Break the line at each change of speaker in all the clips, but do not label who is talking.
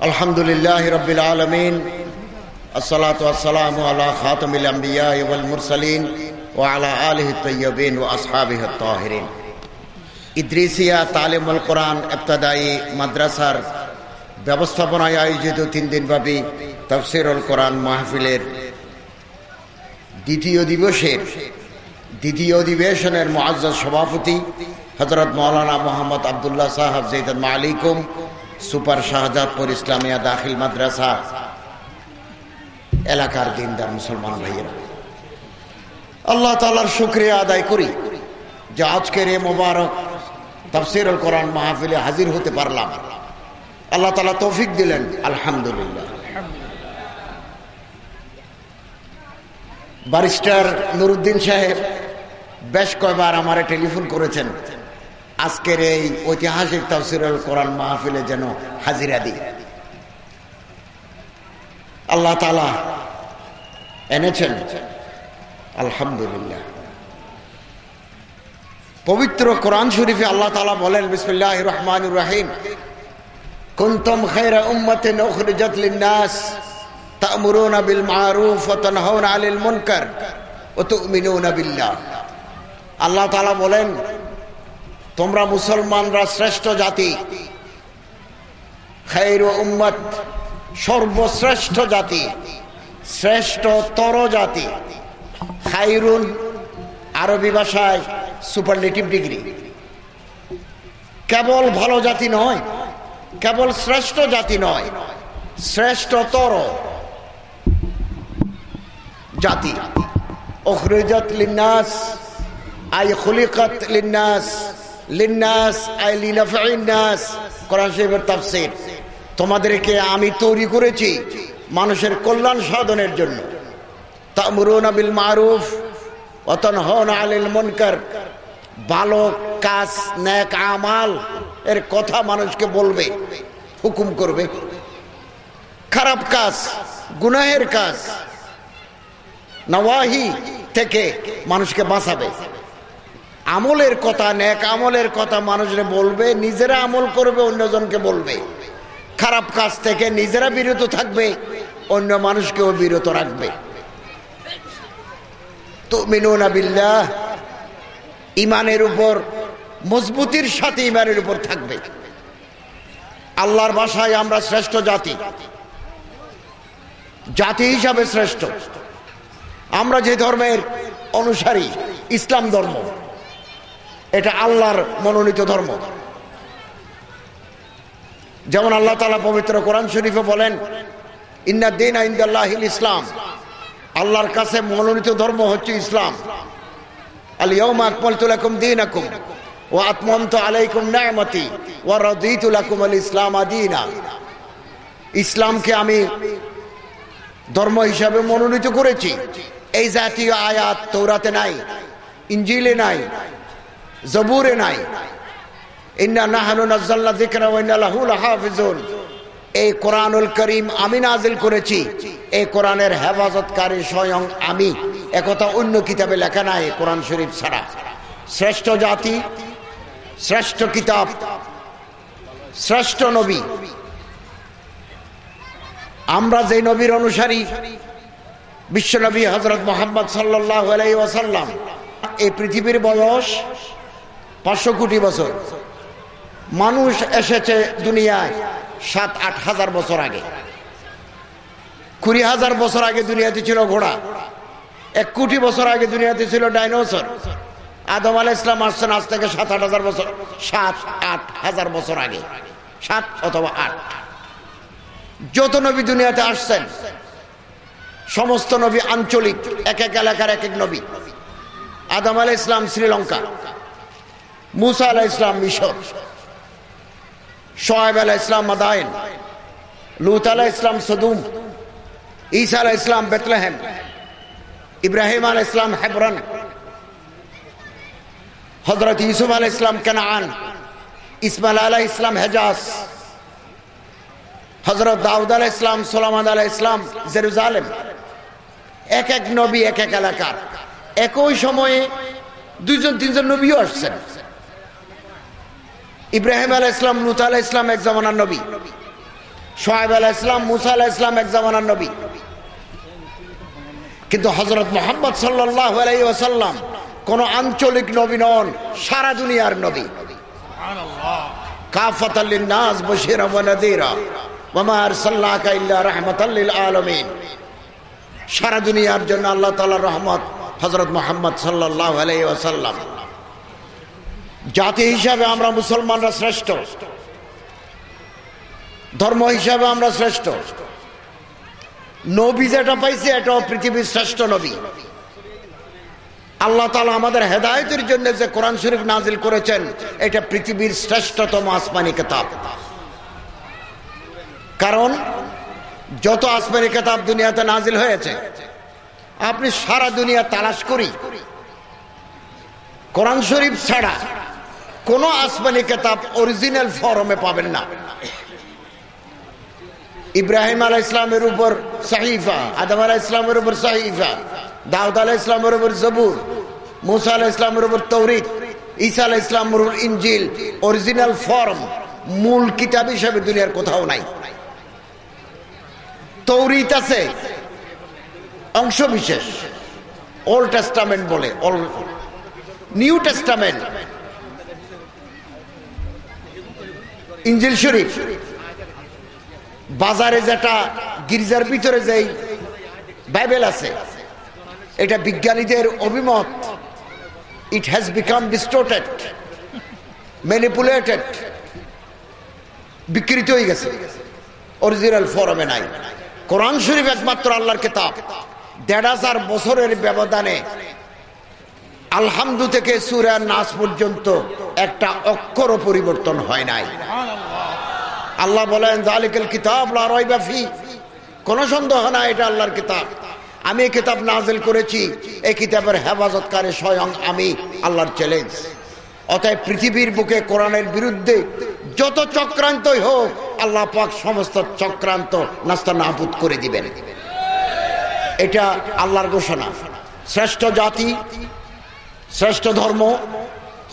আলহামদুলিল্লাহ রবিল আলমিন আসসালাতাম আল্লাহ খাতমিল মুরসালিন ও আলা আলহ ও আসহাবিহ তাহরিন। ইদ্রিসিয়া তালিমুল কোরআন এবতদায়ী মাদ্রাসার ব্যবস্থাপনায় আয়োজিত তিন দিনব্যাপী তফসিরুল কোরআন মাহফিলের দ্বিতীয় দিবসের দ্বিতীয় অধিবেশনের মোয়াজ্জ সভাপতি হজরত মৌলানা মোহাম্মদ আবদুল্লাহ সাহাব জৈদান মালিকুম সুপার শাহজাদপুর ইসলামিয়া দাখিল মাদ্রাসা। এলাকার দিনদার মুসলমান ভাইয়েরা। আল্লাহ তালার শুক্রিয়া আদায় করি যে আজকের এ মোবারক তাফসিরুল কোরআন মাহফিলে হাজির হতে পারলাম। আল্লাহ তালা তৌফিক দিলেন, আলহামদুলিল্লাহ। বারিস্টার নুরুদ্দিন সাহেব বেশ কয়বার আমারে টেলিফোন করেছেন। আজকের এই ঐতিহাসিক তাফসিরুল কোরআন মাহফিলে যেন হাজিরা দিই। আল্লাহ তালা এনেছেন, আলহামদুলিল্লাহ। পবিত্র কোরআন শরীফে আল্লাহ তালা বলেন বিসমুল্লাহ রহমান রাহিম, কুন্তম খেরা উম্মতে নখরিজাত লিন্নাস ওয়া তানহাউনা আনিল মুনকার, ওয়া তু'মিনুনা বিল্লাহ। আল্লাহ তাআলা বলেন তোমরা মুসলমানরা শ্রেষ্ঠ জাতি। খাইর উম্মত সর্বশ্রেষ্ঠ জাতি, শ্রেষ্ঠতর জাতি। খাইরুন আরবি ভাষায় সুপারলেটিভ ডিগ্রি। কেবল ভালো জাতি নয়, কেবল শ্রেষ্ঠ জাতি নয়, শ্রেষ্ঠতর জাতি। অখরিজত লিন্নাস, আই খুলিকত লিন্নাস। লিন্নাস, আই তাফসীর। তোমাদেরকে আমি তৈরি করেছি মানুষের কল্যাণ সাধনের জন্য। তামুরুনা মারুফ অতনহনা মুনকার। ভালো কাজ, নেক আমাল, এর কথা মানুষকে বলবে, হুকুম করবে। খারাপ কাজ, গুনাহের কাজ, নওয়াহি থেকে মানুষকে বাঁচাবে। আমলের কথা, নেক আমলের কথা মানুষরা বলবে, নিজেরা আমল করবে, অন্যজনকে বলবে। খারাপ কাজ থেকে নিজেরা বিরত থাকবে, অন্য মানুষকেও বিরত রাখবে। তো মিনুনা বিল্লাহ, ইমানের উপর, মজবুতির সাথে ইমানের উপর থাকবে। আল্লাহর বাসায় আমরা শ্রেষ্ঠ জাতি। জাতি হিসাবে শ্রেষ্ঠ। আমরা যে ধর্মের অনুসারী, ইসলাম ধর্ম। এটা আল্লাহর মনোনীত ধর্ম। যেমন আল্লাহ তালা পবিত্র কোরআন শরীফে বলেন ইন্নাদ্দিন আইন্দাল্লাহিল ইসলাম। আল্লাহর কাছে মনোনীত ধর্ম হচ্ছে ইসলাম। দিন। ইসলামকে আমি ধর্ম হিসাবে মনোনীত করেছি। এই জাতীয় আয়াত তৌরাতে নাই ইঞ্জিলে নাই জবুরে নাই। ইন্না নাহানু নাজ্জালনা যিকরা ওয়া ইন্না লাহু লাহাফিজুন। এই কোরআনুল করিম আমি নাজিল করেছি। এই কোরআনের হেফাজতকারী স্বয়ং আমি। একথা অন্য কিতাবে লেখা নাই কোরআন শরীফ ছাড়া। শ্রেষ্ঠ জাতি, শ্রেষ্ঠ কিতাব, শ্রেষ্ঠ নবী। আমরা যে নবীর অনুসারী বিশ্বনবী হজরত মোহাম্মদ সাল্লাহ আলাই ওয়াসাল্লাম, এই পৃথিবীর বয়স পাঁচশো কোটি বছর। মানুষ এসেছে দুনিয়ায় সাত, আট হাজার বছর আগে। কুড়ি হাজার বছর আগে দুনিয়াতে ছিল ঘোড়া। এক কোটি বছর আগে দুনিয়াতে ছিল ডাইনোসর। আদম আলাহ ইসলাম আসছেন আজ থেকে সাত, আট হাজার বছর, সাত, আট হাজার বছর আগে। সাত অথবা আট। যত নবী দুনিয়াতে আসছেন, সমস্ত নবী আঞ্চলিক, এক এক এলাকার এক এক নবী। আদম আলাহ ইসলাম শ্রীলঙ্কা। মুসা আলাহ ইসলাম মিশর সোহেব আলাহ ইসলাম মাদায়ন লুত আলাহ ইসলাম সদুম, ঈসা আলাহ ইসলাম বেতলেহেম, ইব্রাহিম আলাহ ইসলাম হেবরন হজরত ইউসুফ আলাহ ইসলাম কেনান ইসমাইল আলাহ ইসলাম হেজাজ হজরত দাউদ আলাহ ইসলাম সোলামান আলাহ ইসলাম জেরুজালেম। এক এক নবী, এক এক এলাকার। একই সময়ে দুইজন, তিনজন নবীও আসছেন। ইব্রাহিম আলাহ ইসলাম লুত আলাহ ইসলাম এক জমানার নবী। সোহাইব আলাহ ইসলাম মুসা আলাহ ইসলাম এক জামানার নবী। কিন্তু হজরত মোহাম্মদ সাল্লাহ আলাই ওসাল্লাম কোন আঞ্চলিক নবী নন সারা দুনিয়ার নবী। কাফাত নাস বশিরা ওয়া নাযীরা ওয়া মা আরসালনাকা ইল্লা রাহমাতাল লিল আলামিন। সারা দুনিয়ার জন্য আল্লাহ তাআলার রহমত হযরত মুহাম্মদ সাল্লাল্লাহু আলাইহি ওয়াসাল্লাম। জাতি হিসাবে আমরা মুসলমানরা শ্রেষ্ঠ। ধর্ম হিসাবে আমরা শ্রেষ্ঠ। নবী যেটা পাইছে, এটাও পৃথিবীর শ্রেষ্ঠ নবী। আল্লাহ তালা আমাদের হেদায়তের জন্য যে কোরআন শরীফ নাজিল করেছেন, এটা পৃথিবীর শ্রেষ্ঠতম আসমানি কেতাব। কারণ, যত আসমানি কেতাব দুনিয়াতে নাজিল হয়েছে, আপনি সারা দুনিয়া তালাশ করি, কোরআন শরীফ ছাড়া কোন আসমানি কেতাব অরিজিনাল ফরমে পাবেন না। ইব্রাহিম আলাহ ইসলামের উপর সাহিফা, আদম আলাহ ইসলামের উপর সাহিফা, দাউদ আলাহ ইসলামের উপর জবুর, মুসা আলাহ ইসলামের উপর তৌরিত ঈসা আলাহ ইসলামের উপর ইঞ্জিল অরিজিনাল ফর্ম মূল কিতাব হিসাবে দুনিয়ার কোথাও নাই। তৌরিত আছে অংশ বিশেষ ওল্ড টেস্টামেন্ট বলে নিউ টেস্টামেন্ট ইঞ্জিল শরীফ, বাজারে যেটা গির্জার ভিতরে যেই বাইবেল আছে, এটা বিজ্ঞানীদের অভিমত it has become distorted manipulated বিকৃত হয়ে গেছে। অরিজিনাল ফরমে নাই। কোরআন শরীফ একমাত্র আল্লাহর কেতাব। দেড় হাজার বছরের ব্যবধানে আলহামদু থেকে সুরা নাচ পর্যন্ত একটা অক্ষরও পরিবর্তন হয় নাই। আল্লাহ বলেন জালিকাল কিতাব লাফি কোন সন্দেহ না এটা আল্লাহর কিতাব। আমি এই কিতাব নাজেল করেছি, এই কিতাবের হেফাজতকারী স্বয়ং আমি, আল্লাহর চ্যালেঞ্জ অতএব পৃথিবীর বুকে কোরআনের বিরুদ্ধে যত চক্রান্তই হোক, আল্লাহ পাক সমস্ত চক্রান্ত নাস্তা নাবুদ করে দিবেন। এটা আল্লাহর ঘোষণা। শ্রেষ্ঠ জাতি শ্রেষ্ঠ ধর্ম,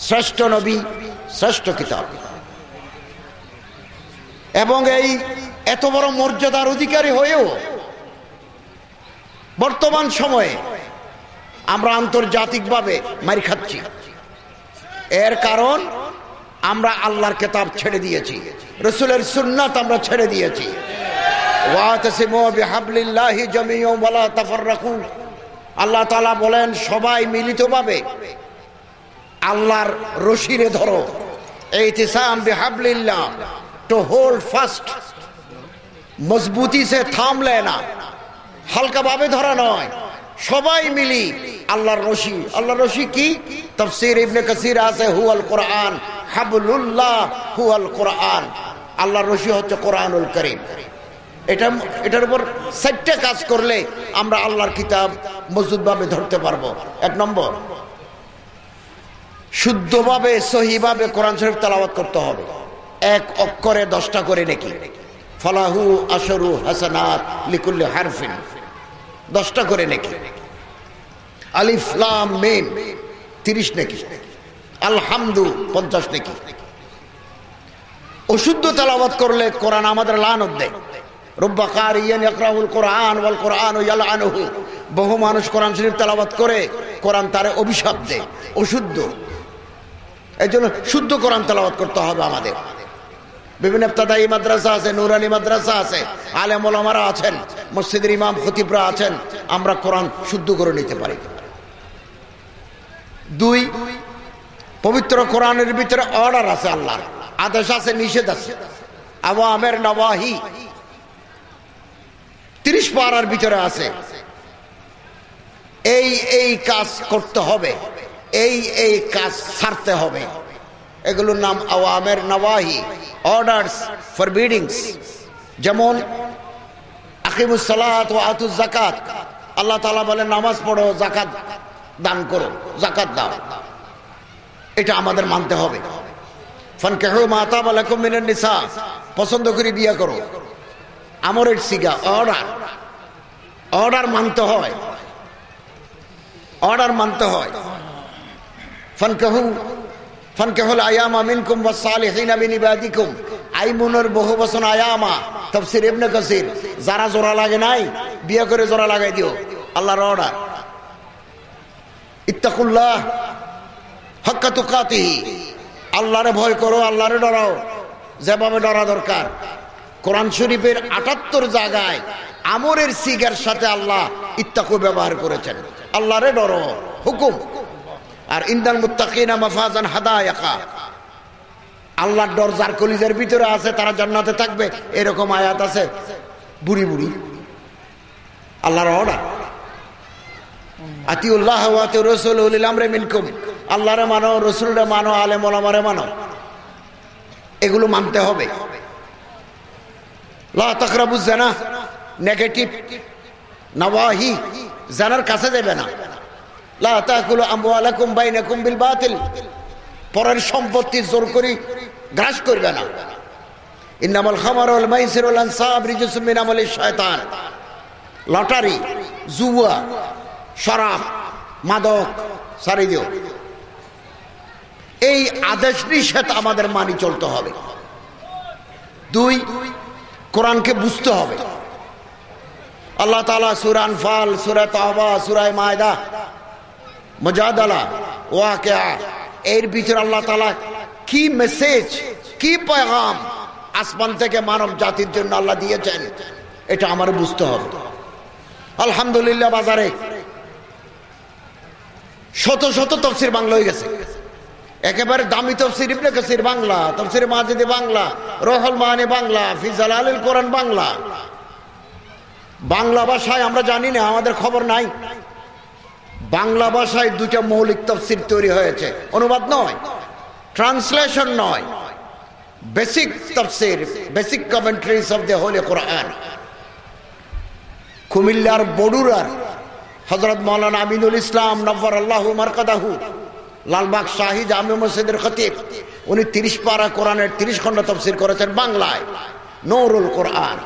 শ্রেষ্ঠ নবী, শ্রেষ্ঠ কিতাব। এবং এই এত বড় মর্যাদার অধিকারী হয়েও বর্তমান সময়ে আমরা আন্তর্জাতিকভাবে মারি খাচ্ছি। এর কারণ আমরা আল্লাহর কেতাব ছেড়ে দিয়েছি। রসুলের সুন্নাত আমরা ছেড়ে দিয়েছি। আল্লাহ তালা বলেন, সবাই মিলিতভাবে আল্লাহর রশিরে ধরো। এই তিসাম বেহাবলিল্লাহ টু হোল্ড ফাস্ট মজবুতি সে থাম না। হালকা ভাবে ধরা নয়। সবাই মিলি আল্লাহর রশি। আল্লাহর রশি কি? তফসির ইবনে কাসির আছে, হুয়াল কোরআন। হাবলুল্লাহ, হুয়াল কোরআন। আল্লাহর রশি হচ্ছে কোরআনুল করিম। এটা, এটার উপর চারটে কাজ করলে আমরা আল্লাহর কিতাব মজবুতভাবে ধরতে পারব। এক নম্বর শুদ্ধভাবে, সহিভাবে কোরআন শরীফ তালাবাত করতে হবে। এক অক্ষরে দশটা করে নাকি। ফলাহু আসরু হাসানাত লিকুল্লি হারফিন। দশটা করে নাকি। আলিফলাম মেন তিরিশ নাকি। আলহামদু, পঞ্চাশ নাকি। অশুদ্ধ তালাবাত করলে কোরআন আমাদের লানত দেয়। রব্বাকার ইয়ান ইয়াকরাউল কোরআন ওয়াল কোরআন ইয়ালআনুহু বহু মানুষ কোরআন শরীফ তেলাওয়াত করে, কোরআন তারে অভিশাপ দেয়। অশুদ্ধ। এই জন্য শুদ্ধ কোরআন তেলাওয়াত করতে হবে আমাদের। বিভিন্ন ইফতাদাই মাদ্রাসা আছে, নুরানি মাদ্রাসা আছে, আলেম আছেন, মসজিদের ইমাম খতিবরা আছেন, আমরা কোরআন শুদ্ধ করে নিতে পারি। দুই, পবিত্র কোরআনের ভিতরে অর্ডার আছে আল্লাহর, আদেশ আছে, নিষেধ আছে। আমের নবাহি তিরিশ পাড়ার ভিতরে আছে। এই এই কাজ করতে হবে। এই এই কাজ ছাড়তে হবে। এগুলোর নাম আওয়ামের নওয়াহি অর্ডার্স ফর বিডিংস যেমন আকিমুসালাত ও আতুস জাকাত আল্লাহ তালা বলে নামাজ পড়ো জাকাত দান করো জাকাত দাও। এটা আমাদের মানতে হবে। মাতা নিসা, পছন্দ করে বিয়ে করো। আমরের সিগা অর্ডার অর্ডার মানতে হয়। অর্ডার মানতে হয়। ফানকাহু ফানকে হল আয়ামা মিনকুম ওয়াসালিহিনা মিন ইবাদিকুম বহু বচন আয়ামা, তাফসীর ইবনে কাসির। যারা জোড়া লাগে নাই, বিয়ে করে জোড়া লাগাই দিও। আল্লাহর অর্ডার। ইত্তাকুল্লাহ, হক্কা তুকাতিহি। আল্লাহরে ভয় করো, আল্লাহরে ডরাও। যেভাবে ডরা দরকার। কোরআন শরীফের আটাত্তর জায়গায় আমরের সিগার সাথে আল্লাহ ইত্তাকু ব্যবহার করেছেন। আল্লাহরে ডরো। হুকুম। আর ইন্দান মুত্তাকিনা মাফাজান হাদায়াকা। আল্লাহর ডর যার কলিজের ভিতরে আছে, তারা জান্নাতে থাকবে, এরকম আয়াত আছে। বুড়ি বুড়ি। আল্লাহর অর্ডার আতিউল্লাহ আতি রসুল আমরে মিনকুম। আল্লাহরে মানো, রসুলরে মানো, আলেম ওলামারে মানো। এগুলো মানতে হবে। লা তকরাবু জানা। নেগেটিভ। নওয়াহি। জানার কাছে দেবে না। বাতিল। পরের সম্পত্তি জোর করি গ্রাস করবে না। লটারি, জুয়া শরাব মাদক, সারি দিও। এই আদেশ নিষেধ আমাদের মানি চলতে হবে। দুই, কোরআনকে বুঝতে হবে। আল্লাহ তালা সুরান ফাল সুরা তাহবা সুরায় মায়দা মজাদালা ওয়াকে এর ভিতরে আল্লাহ তালা কি মেসেজ কি পয়গাম আসমান থেকে মানব জাতির জন্য আল্লাহ দিয়েছেন, এটা আমার বুঝতে হবে। আলহামদুলিল্লাহ বাজারে শত শত তফসির বাংলা হয়ে গেছে। একেবারে দামি তফসির, ইবনে কাসির বাংলা, তফসির মাজিদে বাংলা, রহল মানে বাংলা, ফিজাল আলীল কোরআন বাংলা। বাংলা ভাষায় আমরা জানি না, আমাদের খবর নাই। বাংলা ভাষায় দুটা মৌলিক তফসির তৈরি হয়েছে। অনুবাদ নয়, ট্রান্সলেশন নয়, বেসিক তফসির basic commentaries of the holy Quran. কুমিল্লার বড়ুরার হজরত মৌলানা আমিনুল ইসলাম নব্বর আল্লাহ মারকাদাহু, লালবাগ শাহি জামে মসজিদের খতিব, উনি তিরিশ পারা কোরআনের তিরিশ খণ্ড তফসির করেছেন বাংলায়, নৌরুল কোরআন।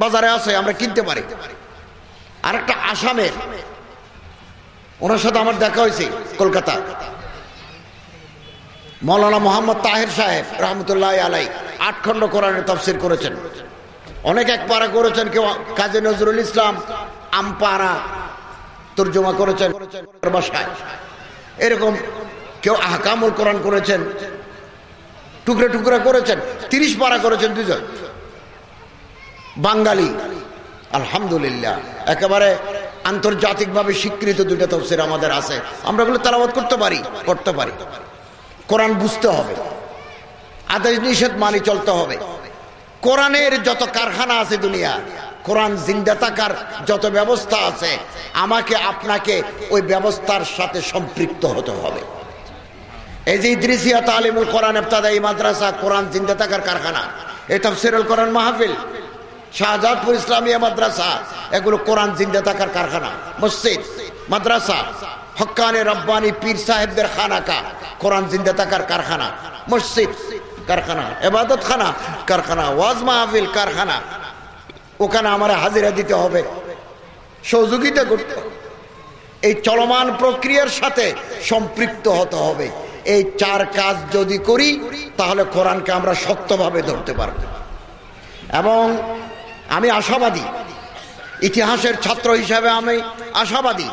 বাজারে আছে, আমরা কিনতে পারি। আর একটা আসামের ওনার সাথে আমার দেখা হয়েছে কলকাতা। মৌলানা মোহাম্মদ তাহের সাহেব, রহমতুল্লাহ আলাই আট খণ্ড কোরআনের তফসির করেছেন। অনেক এক পারা করেছেন, কেউ কাজী নজরুল ইসলাম আমপারা তর্জমা করেছেন এরকম কেউ আহকামুল কোরআন করেছেন, টুকরে টুকরে করেছেন, তিরিশ পারা করেছেন দুজন বাঙালি, আলহামদুলিল্লাহ। একেবারে আন্তর্জাতিকভাবে স্বীকৃত দুইটা তফসির আমাদের আছে। আমরা ওগুলো তালাবাদ করতে পারি করতে পারি। কোরআন বুঝতে হবে। আদেশ নিষেধ মানি চলতে হবে। কোরআনের যত কারখানা আছে দুনিয়া, কোরআন জিন্দা থাকার যত ব্যবস্থা আছে, আমাকে, আপনাকে ওই ব্যবস্থার সাথে সম্পৃক্ত হতে হবে। এই যে ইদ্রিসিয়া তালিমুল কোরআন এই মাদ্রাসা, কোরআন জিন্দা থাকার কারখানা, এই তফসিরুল কোরআন মাহফিল শাহজাদপুর ইসলামিয়া মাদ্রাসা, এগুলো কোরআন জিন্দা থাকার কারখানা, মসজিদ, মাদ্রাসা হকানে রব্বানি পীর সাহেবদের খানাকা, কোরআন জিন্দা থাকার কারখানা, মসজিদ, কারখানা এবাদত খানা কারখানা, ওয়াজ মাহফিল, কারখানা। ওখানে আমার হাজিরা দিতে হবে, সহযোগিতা করতে এই চলমান প্রক্রিয়ার সাথে সম্পৃক্ত হতে হবে। এই চার কাজ যদি করি, তাহলে কোরআনকে আমরা শক্তভাবে ধরতে পারব। এবং আমি আশাবাদী। ইতিহাসের ছাত্র হিসাবে আমি আশাবাদী।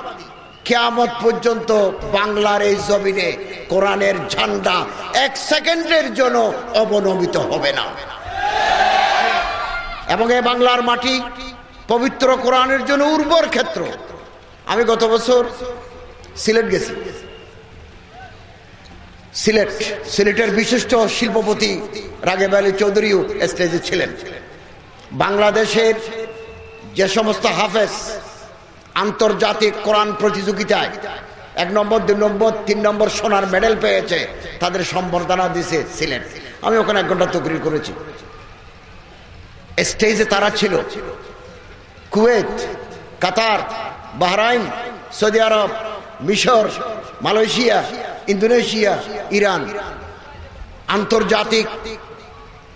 কেয়ামত পর্যন্ত বাংলার এই জমিনে কোরআনের ঝান্ডা এক সেকেন্ডের জন্য অবনমিত হবে না। এবং এই বাংলার মাটি পবিত্র কোরআনের জন্য উর্বর ক্ষেত্র। আমি গত বছর সিলেট গেছি। সিলেট, সিলেটের বিশিষ্ট শিল্পপতি রাগেব আলী চৌধুরীও স্টেজে ছিলেন। বাংলাদেশের যে সমস্ত হাফেজ আন্তর্জাতিক কোরআন প্রতিযোগিতায় এক নম্বর, দুই নম্বর, তিন নম্বর সোনার মেডেল পেয়েছে, তাদের সম্বর্ধনা দিছে সিলেট আমি ওখানে এক ঘণ্টা তকরির করেছি। স্টেজে তারা ছিল। Kuwait, Qatar, Bahrain, Saudi Arab, মিশর, মালয়েশিয়া, ইন্দোনেশিয়া, ইরান। আন্তর্জাতিক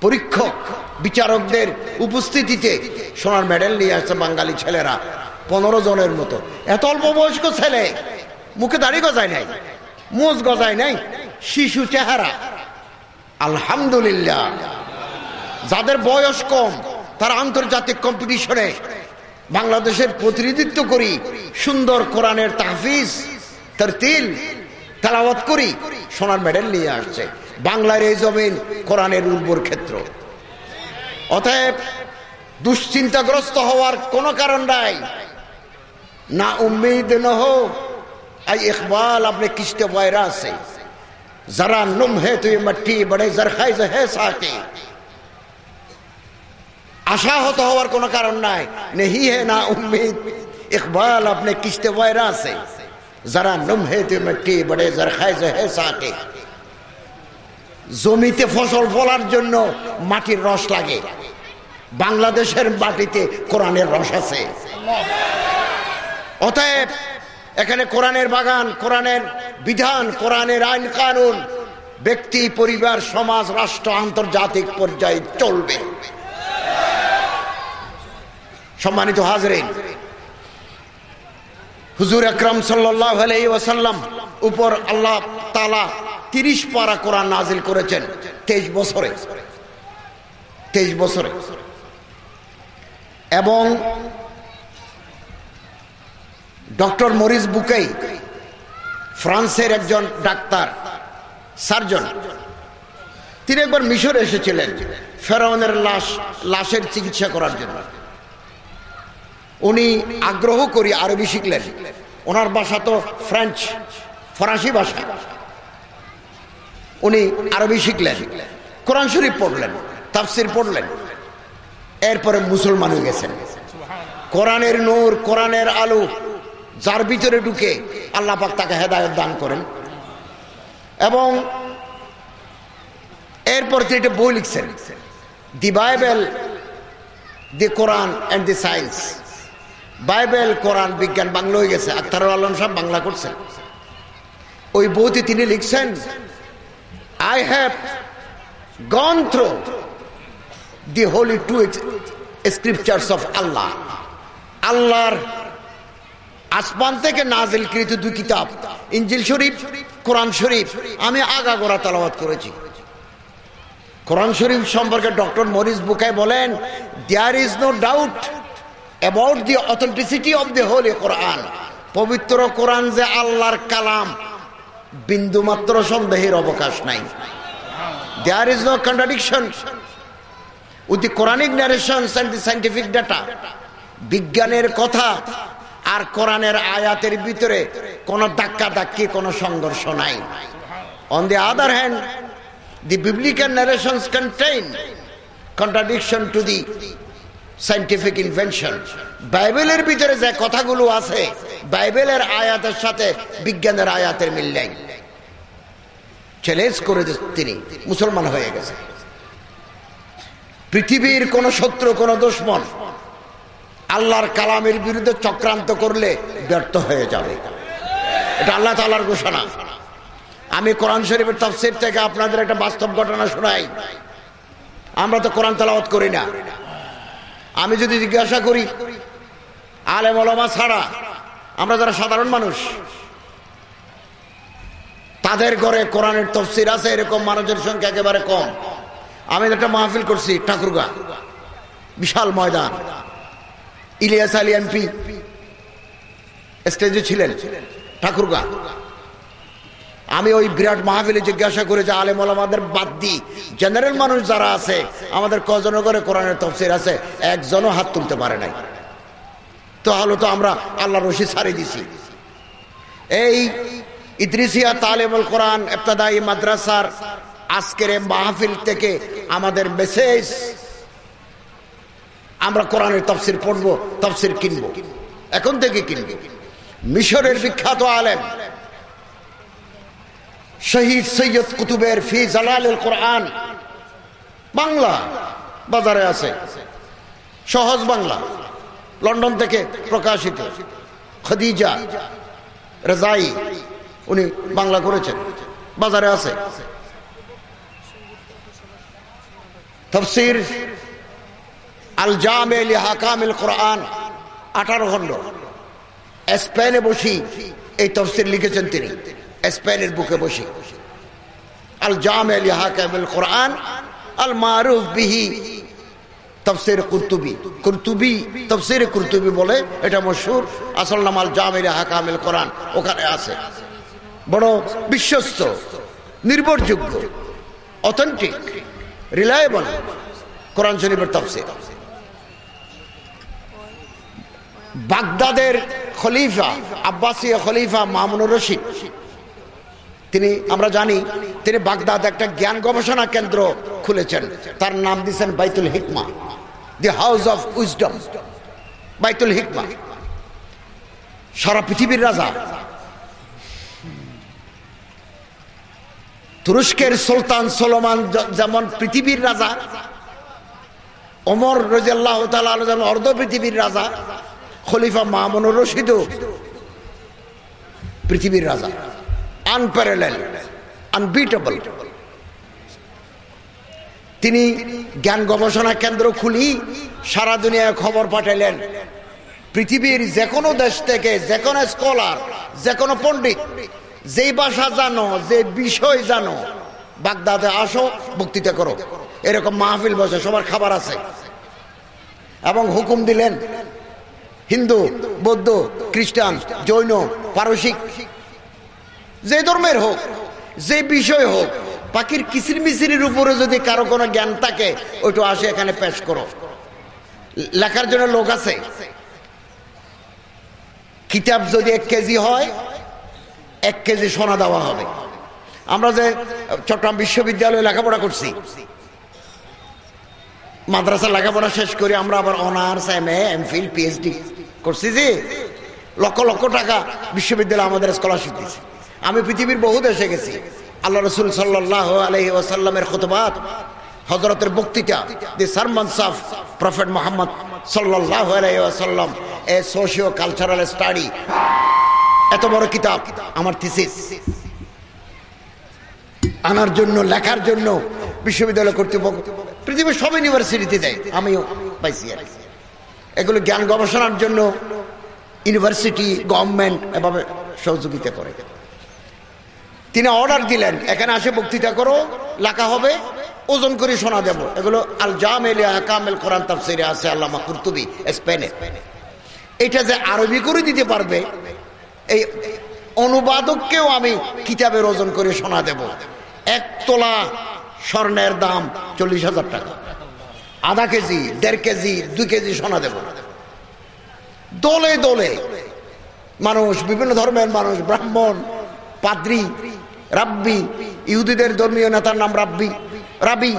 পরীক্ষক বিচারকদের উপস্থিতিতে সোনার মেডেল নিয়ে আসছে বাঙালি ছেলেরা, পনেরো জনের মতো। এত অল্প বয়স্ক ছেলে, মুখে দাড়ি গজায় নাই, মুজ গজায় নাই, শিশু চেহারা। আলহামদুলিল্লাহ। যাদের বয়স কম, তারা আন্তর্জাতিক কম্পিটিশনে বাংলাদেশের প্রতিনিধিত্ব করি, সুন্দর কোরআনের তাহফিজ তার তিল তেলাওয়াত করি, সোনার মেডেল নিয়ে আসছে। বাংলার এই জমিন কোরআনের উর্বর ক্ষেত্র। অতএব দুশ্চিন্তাগ্রস্ত হওয়ার কোনো কারণ নাই। না উম্মিদ নহ আই ইকবাল, আপনি কিস্তে বয়রা আছে। যারা নুম হে তুই মাটি, বড়ে জরখাইজ হে সাকে আশাহত হওয়ার কোনো কারণ নাই। নেহি হে না উম্মিদ, ইকবাল, আপনি কিস্তে বয়রা আছে। যারা নুম হে তুই মাটি, বড়ে জরখাইজ হে সাকে জমিতে ফসল ফলার জন্য মাটির রস লাগে। বাংলাদেশের মাটিতে কোরআনের রস আছে। অতএব এখানে কোরআনের বাগান, কোরআনের বিধান, কোরআনের আইন কানুন, ব্যক্তি, পরিবার, সমাজ, রাষ্ট্র, আন্তর্জাতিক পর্যায়ে চলবে। সম্মানিত হাজরিন, হুজুর আকরম সাল্লাহ আলাই ওয়াসাল্লাম উপর আল্লাহ তালা তিরিশ পারা কোরআন নাজিল করেছেন, তেইশ বছরে। তেইশ বছরে। এবং ডক্টর মরিস বুকেই ফ্রান্সের একজন ডাক্তার, সার্জন, তিনি একবার মিশরে এসেছিলেন ফেরাউনের লাশ, লাশের চিকিৎসা করার জন্য। উনি আগ্রহ করি আরবি শিখলেন। ওনার ভাষা তো ফ্রেঞ্চ, ফরাসি ভাষা। উনি আরবি শিখলেন, কোরআন শরীফ পড়লেন, তাফসির পড়লেন। এরপরে মুসলমান হয়ে গেছেন। কোরআনের নূর, কোরআনের আলো, যার ভিতরে ঢুকে আল্লাহ পাক তাকে হেদায়ত দান করেন। এবং এরপর তিনি একটা বই লিখছেন, the Bible, the Quran and the science. Bible, Quran, বিজ্ঞান বাংলা হয়ে গেছে। আক্তারুল আলম সাহেব বাংলা করছেন। ওই বইতে তিনি লিখছেন I have gone through the holy two scriptures of Allah আল্লাহর আসমান থেকে নাজিলকৃত দুই কিতাব ইঞ্জিল শরীফ, কোরআন শরীফ। আমি আগাগোড়া তালাবাত করেছি। কোরআন শরীফ সম্পর্কে ডক্টর মরিস বুকাই বলেন there is no doubt about the authenticity of the holy Quran পবিত্র কোরআন যে আল্লাহর কালাম বিন্দুমাত্র সন্দেহের অবকাশ নাই। There is no contradiction with the Quranic narrations and the scientific data বিজ্ঞানের কথা আর কোরআনের আয়াতের ভিতরে কোনো ধাক্কা ধাক্কি কোনো সংঘর্ষ নাই। On the other hand the biblical narrations contain contradiction to the scientific invention বাইবেলের ভিতরে যে কথাগুলো আছে, বাইবেলের আয়াতের সাথে বিজ্ঞানের আয়াতের মিল নেই। চ্যালেঞ্জ করে তিনি মুসলমান হয়ে গেছে। পৃথিবীর কোন শত্রু, কোন দুশ্মন আল্লাহর কালামের বিরুদ্ধে চক্রান্ত করলে ব্যর্থ হয়ে যাবে। এটা আল্লাহ তালার ঘোষণা। আমি কোরআন শরীফের তফসির থেকে আপনাদের একটা বাস্তব ঘটনা শোনাই। আমরা তো কোরআন তালাওয়াত করি না। আমি যদি জিজ্ঞাসা করি, আলেম ওলামা ছাড়া আমরা যারা সাধারণ মানুষ, তাদের ঘরে কোরআনের তফসির আছে, এরকম মানুষের সংখ্যা একেবারে কম। আমি একটা মাহফিল করছি, ঠাকুরগা, বিশাল ময়দান। ইলিয়াস আলী এমপি, স্টেজে ছিলেন ঠাকুরগা। আমি ওই বিরাট মাহফিলে জিজ্ঞাসা করে যে আলেম আমাদের বাদ দিই জেনারেল মানুষ যারা আছে, আমাদের কজনের করে কোরআনের তফসির আছে, একজনও হাত তুলতে পারে নাই। তাহলে তো আমরা আল্লাহ রশি ছাড়ি দিছি। এই ইদ্রিসিয়া তালেমুল কোরআন এফতাদাই মাদ্রাসার আজকের মাহফিল থেকে আমাদের মেসেজ আমরা কোরআনের তফসির পড়ব, তফসির কিনবো। এখন থেকে কিনবো। মিশরের বিখ্যাত আলেম শহীদ সৈয়দ কুতুবের ফি জালাল কোরআন। বাংলা বাজারে আছে। সহজ বাংলা, লন্ডন থেকে প্রকাশিত। খদিজা, রেজাই, উনি বাংলা করেছেন। বাজারে আছে। তফসির আল জামেল হাকামিল কোরআন, আঠারো খণ্ড। স্পেনে বসি এই তফসির লিখেছেন তিনি। স্পেনের বুকে বসে। আল জাম আল হাকামুল কোরআন, আল মারুফ বিহি তফসির কুরতুবি। কুরতুবি, তফসির কুরতুবি বলে এটা মশহুর। আসল নাম আল জাম আল হাকামুল কোরআন, ওখানে আছে। বড় বিশ্বস্ত, নির্ভরযোগ্য অথেন্টিক রিলায়েবল কোরআন শরীফের তফসির। বাগদাদের খলিফা আব্বাসীয় খলিফা মামুনুর রশিদ তিনি, আমরা জানি, তিনি বাগদাদ একটা জ্ঞান গবেষণা কেন্দ্র খুলেছেন। তার নাম দিয়েছেন Baitul Hikma, the house of wisdom. Baitul Hikma, সারা পৃথিবীর রাজা। তুরস্কের সুলতান সোলোমান যেমন পৃথিবীর রাজা অমর রাজিয়াল্লাহ তাআলা যেমন অর্ধ পৃথিবীর রাজা, খলিফা মামুনুর রশিদও পৃথিবীর রাজা। আনপ্যারেলেল আনবিটেবল তিনি জ্ঞান গবেষণা কেন্দ্র খুলি সারা দুনিয়ায় খবর পাঠাইলেন। পৃথিবীর যে কোনো দেশ থেকে যে কোনো স্কলার যে কোনো পণ্ডিত, যেই ভাষা জানো, যে বিষয় জানো, বাগদাদে আসো, বক্তৃতা করো। এরকম মাহফিল বসে, সবার খাবার আছে। এবং হুকুম দিলেন, হিন্দু, বৌদ্ধ, খ্রিস্টান, জৈন, পারসিক যে ধর্মের হোক, যে বিষয় হোক, পাখির কিসির মিসিরির উপরে যদি কারও কোনো জ্ঞান থাকে, ওইটা আসে এখানে পেশ করো। লেখার জন্য লোক আছে। কিতাব যদি এক কেজি হয়, এক কেজি সোনা দেওয়া হবে। আমরা যে চট্টগ্রাম বিশ্ববিদ্যালয়ে লেখাপড়া করছি মাদ্রাসা লেখাপড়া শেষ করে আমরা আবার honours, M A, M Phil, PhD করছি যে লক্ষ লক্ষ টাকা বিশ্ববিদ্যালয় আমাদের স্কলারশিপ দিয়েছে। আমি পৃথিবীর বহু দেশে গেছি। আল্লাহ রসুল সাল্লাহ আলহি ওয়াসাল্লামের খতবাত হজরতের বক্তৃতা, দি সারমান সাফ, প্রফেট মোহাম্মদ সাল্লাহ আলহি ওয়াসাল্লাম, এ সোশিও কালচারাল স্টাডি এত বড় কিতাব, আমার থিসিস আনার জন্য, লেখার জন্য বিশ্ববিদ্যালয় কর্তৃপক্ষ, পৃথিবীর সব ইউনিভার্সিটিতে দেয়। আমিও পাইছি আর এগুলো জ্ঞান গবেষণার জন্য ইউনিভার্সিটি গভর্নমেন্ট এভাবে সহযোগিতা করে। তিনি অর্ডার দিলেন, এখানে আসে বক্তৃতা করো, লেখা হবে, ওজন করে শোনা দেব। এগুলো আল জামেল কামেল কোরআন তাফসিরে আছে, আল্লামা কুর্তুবি, স্পেনে। এটা যে আরবি করে দিতে পারবে, এই অনুবাদককেও আমি কিতাবের ওজন করে শোনা দেব। এক তোলা স্বর্ণের দাম চল্লিশ হাজার টাকা। আধা কেজি, দেড় কেজি, দুই কেজি সোনা দেব। দলে দলে মানুষ, বিভিন্ন ধর্মের মানুষ, ব্রাহ্মণ, পাদ্রি রাব্বি, ইহুদিদের ধর্মীয় নেতার নাম রাব্বি। রাবি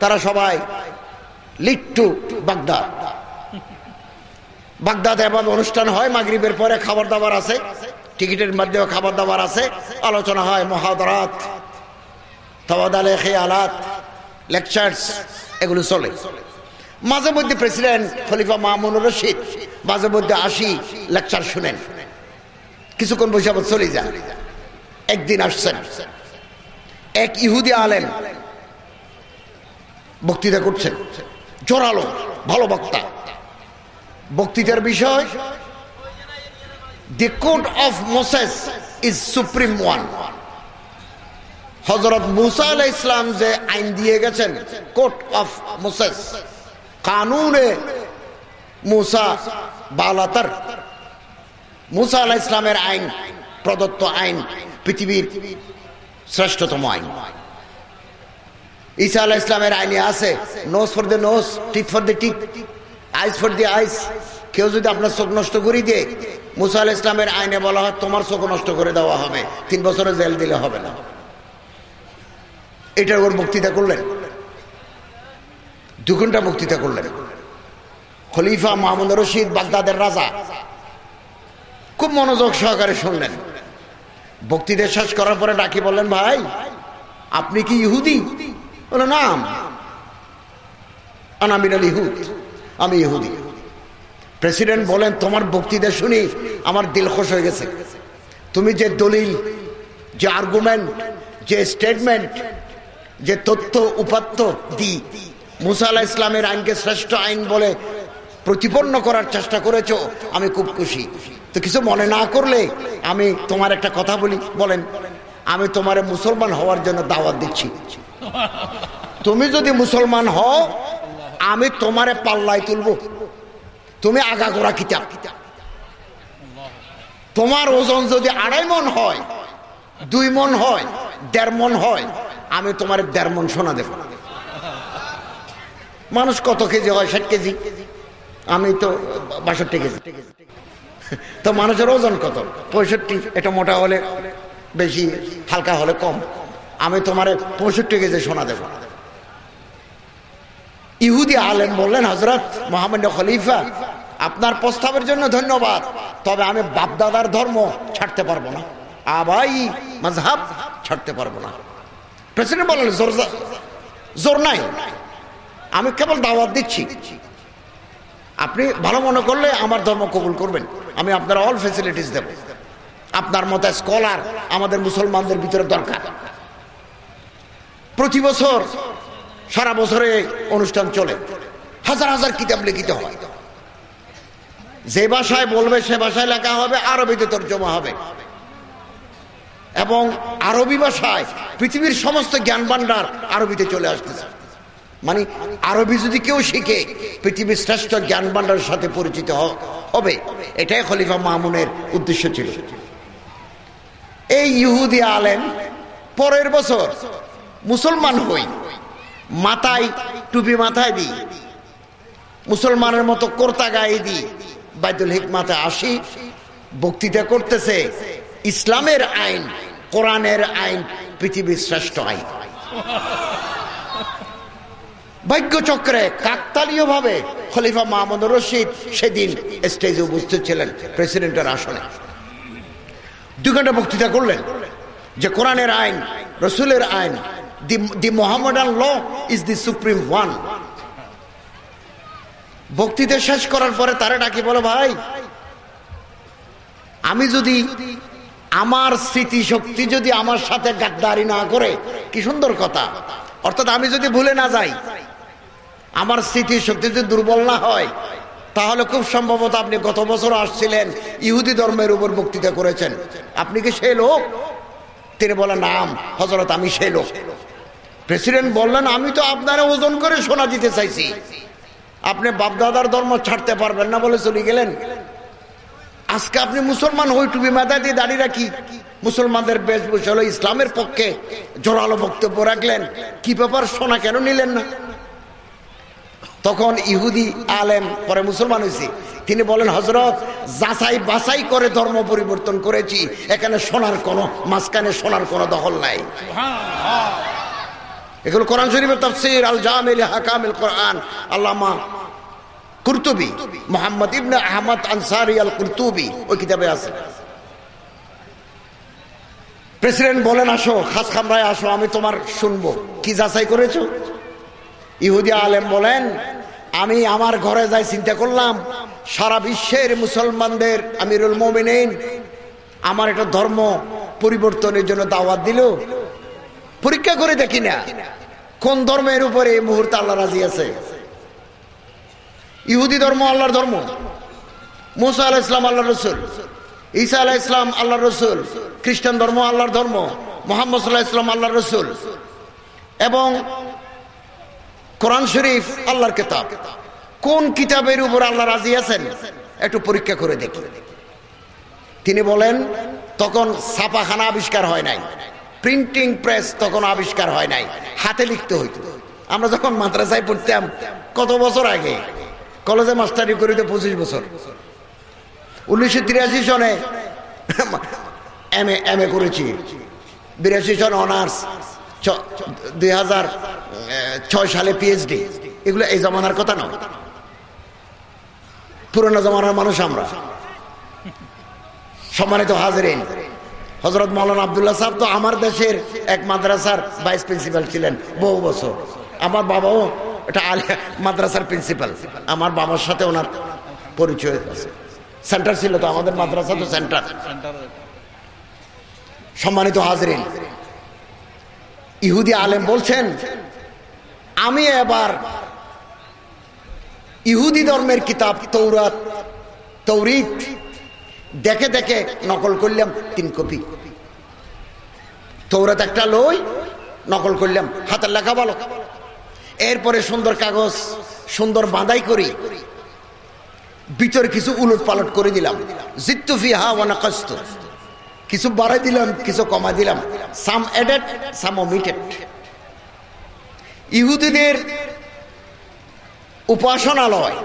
তারা সবাই লিট্টু বাগদাদ। বাগদাদে এভাবে অনুষ্ঠান হয়, মাগরিবের পরে খাবার দাবার আছে, টিকিটের মধ্যেও খাবার দাবার আছে, আলোচনা হয়, মহাদরাত, তবাদালে খেয়ালাত, লেকচার্স, এগুলো চলে। মাঝে মধ্যে প্রেসিডেন্ট খলিফা মাহমুনুর রশিদ, মাঝে মধ্যে আসি, লেকচার শুনেন। কিছুক্ষণ বসে আবার চলে যান। একদিন আসছেন। এক ইহুদি আলেন বক্তৃতা করছেন। জোরালো, ভালো বক্তা। বক্তৃতার বিষয় the of Moses is supreme one হজরত মুসা আলাহ ইসলাম যে আইন দিয়ে গেছেন কোর্ট অফ মোসেস কানুনে মুসা বালাতার, মুসা ইসলামের আইন, প্রদত্ত আইন। পৃথিবীর শ্রেষ্ঠতম আইন। ঈসা আলাহ ইসলামের আইনে আছে nose for the nose teeth for the teeth eyes for the eyes কেউ যদি আপনার চোখ নষ্ট করে দিয়ে, মুসা আলাহ ইসলামের আইনে বলা হয়, তোমার চোখ নষ্ট করে দেওয়া হবে, তিন বছরে জেল দিলে হবে না। এটার ওর বক্তৃতা করলেন। দু ঘণ্টা বক্তৃতা করলেন। খলিফা মাহমুদ রশিদ, বাগদাদের রাজা। খুব মনোযোগ সহকারে শুনলেন। বক্তৃতা শেষ করার পরে ডাকি বললেন, ভাই, আপনি কি ইহুদি? বলে নাম আনামিন আল ইহুদ, আমি ইহুদি। প্রেসিডেন্ট বলেন, তোমার বক্তৃতা শুনি, আমার দিল খোশ হয়ে গেছে। তুমি যে দলিল, যে আর্গুমেন্ট যে স্টেটমেন্ট যে তথ্য উপাত্ত দি, মুসা আলাহ ইসলামের আইনকে শ্রেষ্ঠ আইন বলে প্রতিপন্ন করার চেষ্টা করেছ, আমি খুব খুশি। তো কিছু মনে না করলে আমি তোমার একটা কথা বলি, বলেন, আমি তোমারে মুসলমান হওয়ার জন্য দাওয়াত দিচ্ছি। তুমি যদি মুসলমান হও, আমি তোমারে পাল্লাই তুলবো। তুমি আগাগোড়া কিতাব। তোমার ওজন যদি আড়াই মন হয়, দুই মন হয়, দেড় মন হয়, আমি তোমার দেড় মন সোনা দেব। মানুষ কত কেজি হয়, ষাট কেজি? আমি তো বাষট্টি কেজি। তো মানুষের ওজন কত? পঁয়ষট্টি, এটা মোটা হলে বেশি, হালকা হলে কম। আমি তোমার পঁয়ষট্টি কেজি সোনা দেব। ইহুদি আলেম বললেন হজরত মোহাম্মদ খলিফা, আপনার প্রস্তাবের জন্য ধন্যবাদ, তবে আমি বাপদাদার ধর্ম ছাড়তে পারব না। আবাই মজহাব ছাড়তে পারব না। প্রেসিডেন্ট বলেন জোর জোর নাই। আমি কেবল দাওয়াত দিচ্ছি। আপনি ভালো মনে করলে আমার ধর্ম কবুল করবেন। আমি আপনার অল ফেসিলিটিস দেব। আপনার মতো স্কলার আমাদের মুসলমানদের ভিতরে দরকার। প্রতি বছর সারা বছরে অনুষ্ঠান চলে। হাজার হাজার কিতাব লিখিত হয়। যে ভাষায় বলবে সে ভাষায় লেখা হবে, আরবিতে তর্জমা হবে। এবং আরবি ভাষায় পৃথিবীর সমস্ত জ্ঞান ভান্ডার আরবিতে চলে আসতেছে। মানে আরবি যদি কেউ শিখে, পৃথিবীর শ্রেষ্ঠ জ্ঞান ভান্ডারের সাথে পরিচিত হবে। এটাই খলিফা মামুনের উদ্দেশ্য ছিল। এই ইহুদি আলেম পরের বছর মুসলমান হই। মাথায় টুপি মাথায় দিই। মুসলমানের মতো কোর্তা গায়ে দিই। বাইদুল হিকমাতে আসি। বক্তৃতা করতেছে, ইসলামের আইন, কোরআনের আইন পৃথিবীর শ্রেষ্ঠ আইন। ভাগ্যচক্রে কাকতালীয় ভাবে খলিফা মাহমুদ রশিদ সেদিন স্টেজে উপস্থিত ছিলেন প্রেসিডেন্টের আসনে। দুই ঘণ্টা বক্তৃতা করলেন যে কোরআনের আইন, রসুলের আইন, the the Mohammedan law is the supreme one বক্তৃতা শেষ করার পরে তারা ডাকি, বলো, ভাই, আমি যদি আমার স্মৃতি শক্তি যদি আমার সাথে গাদ্দারি না করে, কি সুন্দর কথা। অর্থাৎ আমি যদি ভুলে না যাই আমার স্মৃতি শক্তি যদি দুর্বল না হয়, তাহলে খুব সম্ভবত আপনি গত বছর আসছিলেন, ইহুদি ধর্মের উপর বক্তৃতা করেছেন। আপনি কি সেই লোক? তিনি বলেন, নাম হজরত আমি সেই লোক। প্রেসিডেন্ট বললেন, আমি তো আপনারা ওজন করে শোনা দিতে চাইছি। আপনি বাপদাদার ধর্ম ছাড়তে পারবেন না বলে চলে গেলেন। আজকে আপনি মুসলমান হই, টুপি মাথা দিয়ে দাঁড়িয়ে রাখি। মুসলমানদের বেশভূষা হলো, ইসলামের পক্ষে জোরালো বক্তব্য রাখলেন। কি ব্যাপার, সোনা কেন নিলেন না? তখন ইহুদি আলেম পরে মুসলমান হয়েছি। তিনি বলেন হজরত যাচাই বাছাই করে ধর্ম পরিবর্তন করেছি। এখানে সোনার কোনো মাঝখানে সোনার কোনো দখল নাই। এগুলো কোরআন শরীফের তফসির আল জামিল হাকামিল কোরআন। আল্লামা কুরতুবি মোহাম্মদ ইবনে আহমদ আনসারি আল কুরতুবি ওই কিতাবে আছে। প্রেসিডেন্ট বলেন আসো খাস খামরায় আসো আমি তোমার শুনব। কি যাচাই করেছ? ইহুদি আলেম বলেন, আমি আমার ঘরে যাই চিন্তা করলাম, সারা বিশ্বের মুসলমানদের আমিরুল মোমিনিন আমার একটা ধর্ম পরিবর্তনের জন্য দাওয়াত দিল। পরীক্ষা করে দেখি না কোন ধর্মের উপরে এই মুহূর্তে আল্লাহ রাজি আছে। ইহুদি ধর্ম আল্লাহর ধর্ম, মুসা আলাহ ইসলাম আল্লাহ রসুল, ঈসা আলাহ ইসলাম আল্লাহ রসুল, খ্রিস্টান ধর্ম আল্লাহর ধর্ম, মোহাম্মদ সাল্লাহ ইসলাম আল্লাহ রসুল এবং কোরআন শরীফ, আল্লাহর কিতাব। কোন কিতাবের উপর আল্লাহ রাজি আছেন? একটু পরীক্ষা করে দেখি। তিনি বলেন, তখন ছাপাখানা আবিষ্কার হয় নাই। প্রিন্টিং প্রেস তখন আবিষ্কার হয় নাই। হাতে লিখতে হইত। আমরা যখন মাদ্রাসায় পড়তাম, কত বছর আগে? কলেজে মাস্টারি করিতে পঁচিশ বছর। উনিশশো তিরাশি সনে এম এ করেছি। বিরাশি সন অনার্স। ছয় সালে পিএইচডি এগুলো এই জমানার কথা নয়। পুরোনো জমানার মানুষ আমরা। সম্মানিত হাজরিন হজরত মৌলানা আবদুল্লাহ সাহেব তো আমার দেশের এক মাদ্রাসার ভাইস প্রিন্সিপাল ছিলেন বহু বছর। আমার বাবাও এটা মাদ্রাসার প্রিন্সিপাল আমার বাবার সাথে ওনার পরিচয় আছে। সেন্টার ছিল তো, আমাদের মাদ্রাসা তো সেন্টার সম্মানিত হাজরিন ইহুদি আলেম বলছেন, আমি এবার ইহুদি ধর্মের কিতাব তৌরাত, তৌরিত দেখে দেখে নকল করলাম তিন কপি। তৌরাত একটা লই নকল করলাম, হাতের লেখা ভালো। এরপরে সুন্দর কাগজ, সুন্দর বাঁধাই করি। ভিতরে কিছু উলট পালট করে দিলাম। জিত্তু ফি হা ওয়ানা কষ্ট কিছু বাড়াই দিলাম, কিছু কমাই দিলাম। সাম এডেড সাম ওমিটেড ইহুদিদের উপাসনালয়,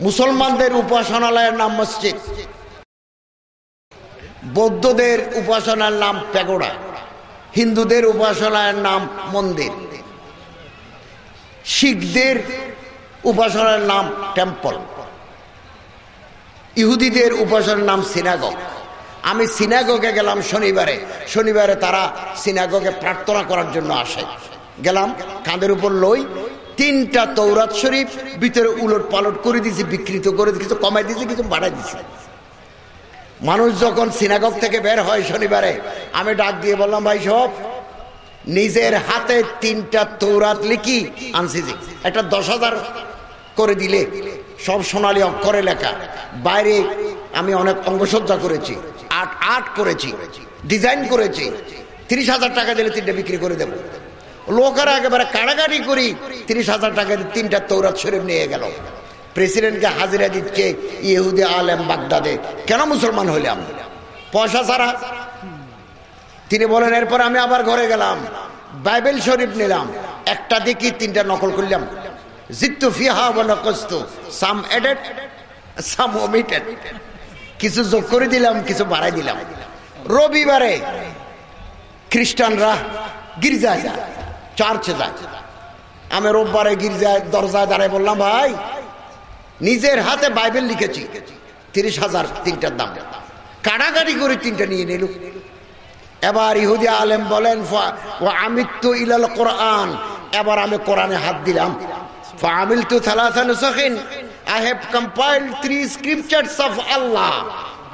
মুসলমানদের উপাসনালয়ের নাম মসজিদ। বৌদ্ধদের উপাসনার নাম প্যাগোড়া। হিন্দুদের উপাসনার নাম মন্দির। শিখদের উপাসনার নাম টেম্পল। ইহুদিদের উপাসনার নাম সিনাগক আমি সিনাগকে গেলাম শনিবারে। শনিবারে তারা সিনাগকে প্রার্থনা করার জন্য আসে। গেলাম, কাঁধের উপর লই, তিনটা তৌরাত শরীফ, ভিতরে উলট পালট করে দিয়েছি, বিকৃত করে কিছু কমাই দিয়েছি, কিছু বাড়াই দিয়েছি। মানুষ যখন সিনাগক থেকে বের হয় শনিবারে, আমি ডাক দিয়ে বললাম, ভাই সব নিজের হাতে তিনটা তৌরাত লিখি, আনছি একটা দশ হাজার করে দিলে, সব সোনালি অক্ষরে লেখা। বাইরে আমি অনেক অঙ্গসজ্জা করেছি। আট আট করেছি। ডিজাইন করেছি। তিরিশ হাজার টাকা দিলে তিনটা বিক্রি করে দেবো। লোকেরা একেবারে কাড়াকাড়ি করি, তিরিশ হাজার টাকা দিয়ে তিনটা তৌরাত শরীফ নিয়ে গেল। প্রেসিডেন্টকে হাজিরা দিচ্ছে ইহুদি আলেম বাগদাদে। কেন মুসলমান হইলাম? পয়সা ছাড়া। তিনি বলেন, এরপর আমি আবার ঘরে গেলাম। বাইবেল শরীফ নিলাম। একটা দেখি তিনটা নকল করলাম। জিত্তু ফিহা বনকস্তু সাম এডেড, সাম ওমিটেড। কিছু যোগ করে দিলাম, কিছু বাড়াই দিলাম। রবিবারে খ্রিস্টানরা গির্জায় যায়, চার্চে যায়। আমি রোববারে গির্জায় দরজায় দাঁড়ায় বললাম, ভাই, নিজের হাতে বাইবেল লিখেছি, তিরিশ হাজার তিনটার দাম। কাটাকাটি করে তিনটা নিয়ে নিল এবার ইহুদি আলেম বলেন আমি তো ইলাল কোরআন। এবার আমি কোরআনে হাত দিলাম আমিল তো থালাথান সখিন। I have three scriptures of Allah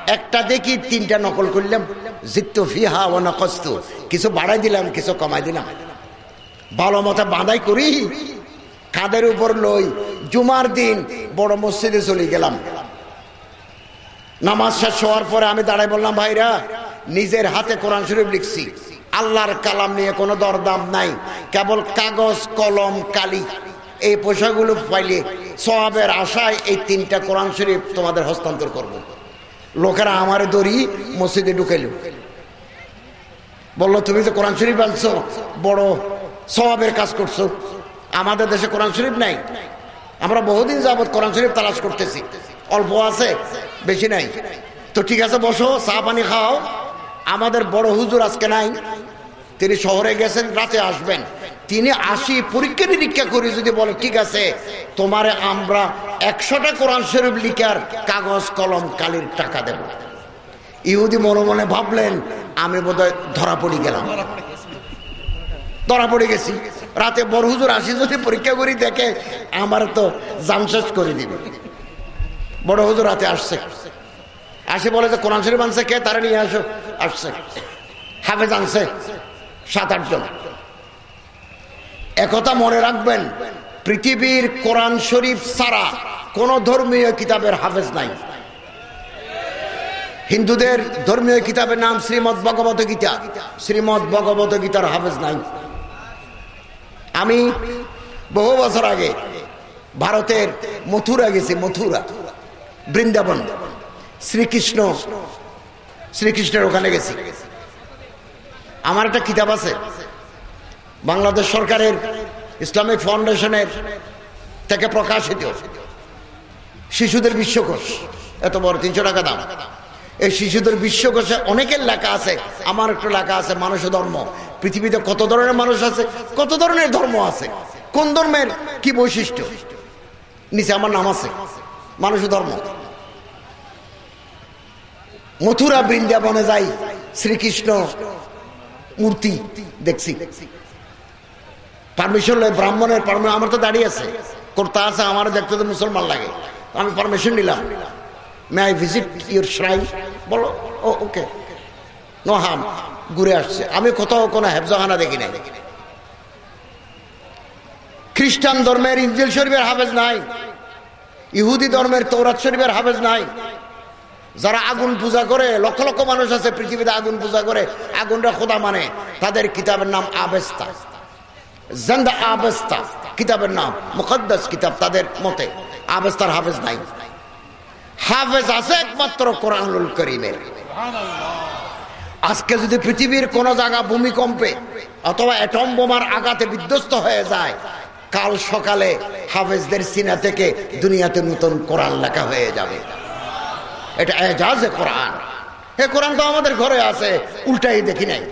একটা দেখি, তিনটা নকল করলাম। জিত্তু ফিহা ও নকস্ত। কিছু বাড়াই দিলাম, কিছু কমাই দিলাম। ভালো মতো বাঁধাই করি। উপর লই? জুমার দিন বড় মসজিদে চলে গেলাম। নামাজ শেষ হওয়ার পরে আমি দাঁড়াই বললাম, ভাইরা, নিজের হাতে কোরআন শরীফ লিখছি। আল্লাহর কালাম নিয়ে কোনো দরদাম নাই। কেবল কাগজ, কলম, কালি। এই পয়সাগুলো পাইলে সবের আশায় এই তিনটা কোরআন শরীফ তোমাদের হস্তান্তর করব। লোকেরা আমার দড়ি মসজিদে ঢুকাইল। বলল, তুমি তো কোরআন শরীফ আনছো, বড় সবাবের কাজ করছ। আমাদের দেশে কোরআন শরীফ নাই। আমরা বহুদিন যাবৎ কোরআন শরীফ তালাশ করতেছি। অল্প আছে, বেশি নাই। তো ঠিক আছে, বসো, চা, পানি খাও। আমাদের বড় হুজুর আজকে নাই। তিনি শহরে গেছেন, রাতে আসবেন। তিনি আসি পরীক্ষা নিরীক্ষা করি, যদি বলে, ঠিক আছে, তোমারে আমরা একশোটা কোরআন শরীফ লিখার কাগজ, কলম, কালির টাকা দেব। ইহুদি মনে মনে ভাবলেন, আমি বোধহয় ধরা পড়ে গেলাম। ধরা পড়ে গেছি। রাতে বড় হুজুর আসি, যদি পরীক্ষা করি, দেখে আমার তো জামশেষ করে দিবে। বড় হুজুর রাতে আসছে। আসে বলে যে, কোরআন শরীফ আনছে কে? তারা নিয়ে আসো। আসছে। হাফেজ আনছে সাত, আটজন। একথা মনে রাখবেন, পৃথিবীর কোরআন শরীফ ছাড়া কোন ধর্মীয় কিতাবের হাফেজ নাই। হিন্দুদের ধর্মীয় কিতাবের নাম শ্রীমৎ ভগবত গীতা। শ্রীমৎ ভগবত গীতার হাফেজ নাই। আমি বহু বছর আগে ভারতের মথুরা গেছি, মথুরা, বৃন্দাবন। শ্রীকৃষ্ণ, শ্রীকৃষ্ণের ওখানে গেছি। আমার একটা কিতাব আছে। বাংলাদেশ সরকারের ইসলামিক ফাউন্ডেশনের থেকে প্রকাশিত শিশুদের বিশ্বকোষ। এত বড় তিনশো টাকা দাম। এই শিশুদের বিশ্বকোষে অনেকের লেখা আছে, আমার একটা লেখা আছে, মানুষ ধর্ম। পৃথিবীতে কত ধরনের মানুষ আছে, কত ধরনের ধর্ম আছে, কোন ধর্মের কি বৈশিষ্ট্য? নিচে আমার নাম আছে, মানুষ ধর্ম। মথুরা বৃন্দাবনে যাই, শ্রীকৃষ্ণ মূর্তি দেখছি। পারমিশন লয় ব্রাহ্মণের পারমিশন আমার তো দাঁড়িয়ে আছে। কর্তা আছে আমার দেখতে তো মুসলমান লাগে। আমি পারমিশন নিলাম। May I visit your shrine বলো, ও, ওকে। নো হাম, ঘুরে আসছে। আমি কোথাও কোনো হেফজাখানা দেখি নাই। খ্রিস্টান ধর্মের ইঞ্জিল শরীফের হাফেজ নাই। ইহুদি ধর্মের তৌরাত শরীফের হাফেজ নাই। যারা আগুন পূজা করে, লক্ষ লক্ষ মানুষ আছে পৃথিবীতে আগুন পূজা করে, আগুনটা খোদা মানে। তাদের কিতাবের নাম আবেস্তা। জন্দা আবেস্তা, কিতাবের নাম, মুকদ্দাস কিতাব তাদের মতে, আবেস্তার হাফেজ নাই। হাফেজ আছে একমাত্র কোরআনুল করিমের। আজকে যদি পৃথিবীর কোন জায়গা ভূমিকম্পে অথবা অ্যাটম বোমার আঘাতে বিধ্বস্ত হয়ে যায়, কাল সকালে হাফেজদের সিনা থেকে দুনিয়াতে নতুন কোরআন লেখা হয়ে যাবে। এটা এজাজে কোরআন। এ কোরআন তো আমাদের ঘরে আছে, উল্টাই দেখি নাই।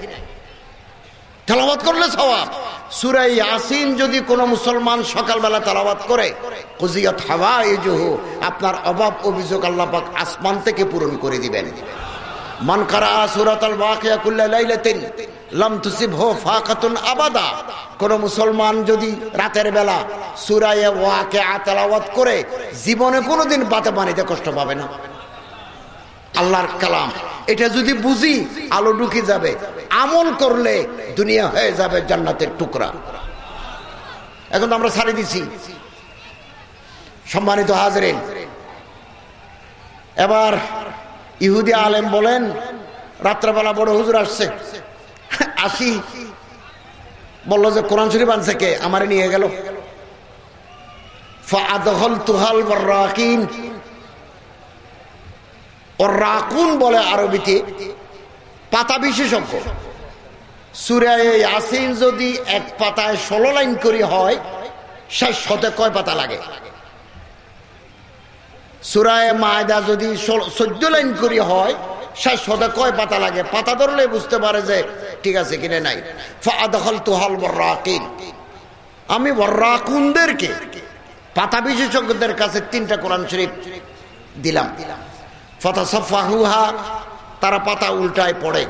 তেলাবাত করলে সবাব সুরাই আসিন যদি কোনো মুসলমান সকালবেলা তেলাবাত করে, কুজিয়ত হাওয়া জুহু আপনার অভাব অভিযোগ আল্লাপাক আসমান থেকে পূরণ করে দিবেন। মান কারা সুরাত আল ওয়াকিয়া কুল্লা লাম তুসিবহু ফাকাতুন আবাদা। কোন মুসলমান যদি রাতের বেলা সূরায়ে ওয়াকিয়া তেলাওয়াত করে, জীবনে কোনোদিন বাতে পানিতে কষ্ট পাবে না। আল্লাহর কালাম। এটা যদি বুঝি, আলো ঢুকে যাবে। আমল করলে দুনিয়া হয়ে যাবে জান্নাতের টুকরা। এখন আমরা ছাড়ি দিছি। সম্মানিত হাজরেন, এবার ইহুদি আলেম বলেন, রাত্রেবেলা বড় হুজুর আসছে। আসি। বলল যে, কোরআন শরীফ আনছে কে? আমারে নিয়ে গেল। ফাদহল তুহাল রাকিন রাকুন বলে আরবিতে পাতা বিশেষজ্ঞ। সুরায় যদি এক পাতায় ষোলো লাইন করি হয় শেষ শতে কয় পাতা লাগে? সুরায় মায়দা যদি চোদ্দ লাইন করি হয় শেষ শতে কয় পাতা লাগে? পাতা ধরলে বুঝতে পারে যে ঠিক আছে কিনে নাই। ফাদখল তুহাল বর্রাকিন। আমি বর্রাকুনদেরকে, পাতা বিশেষজ্ঞদের কাছে তিনটা কোরআন শরীফ দিলাম দিলাম। ফতাসফাহুহা, তারা পাতা উল্টায় পড়ে।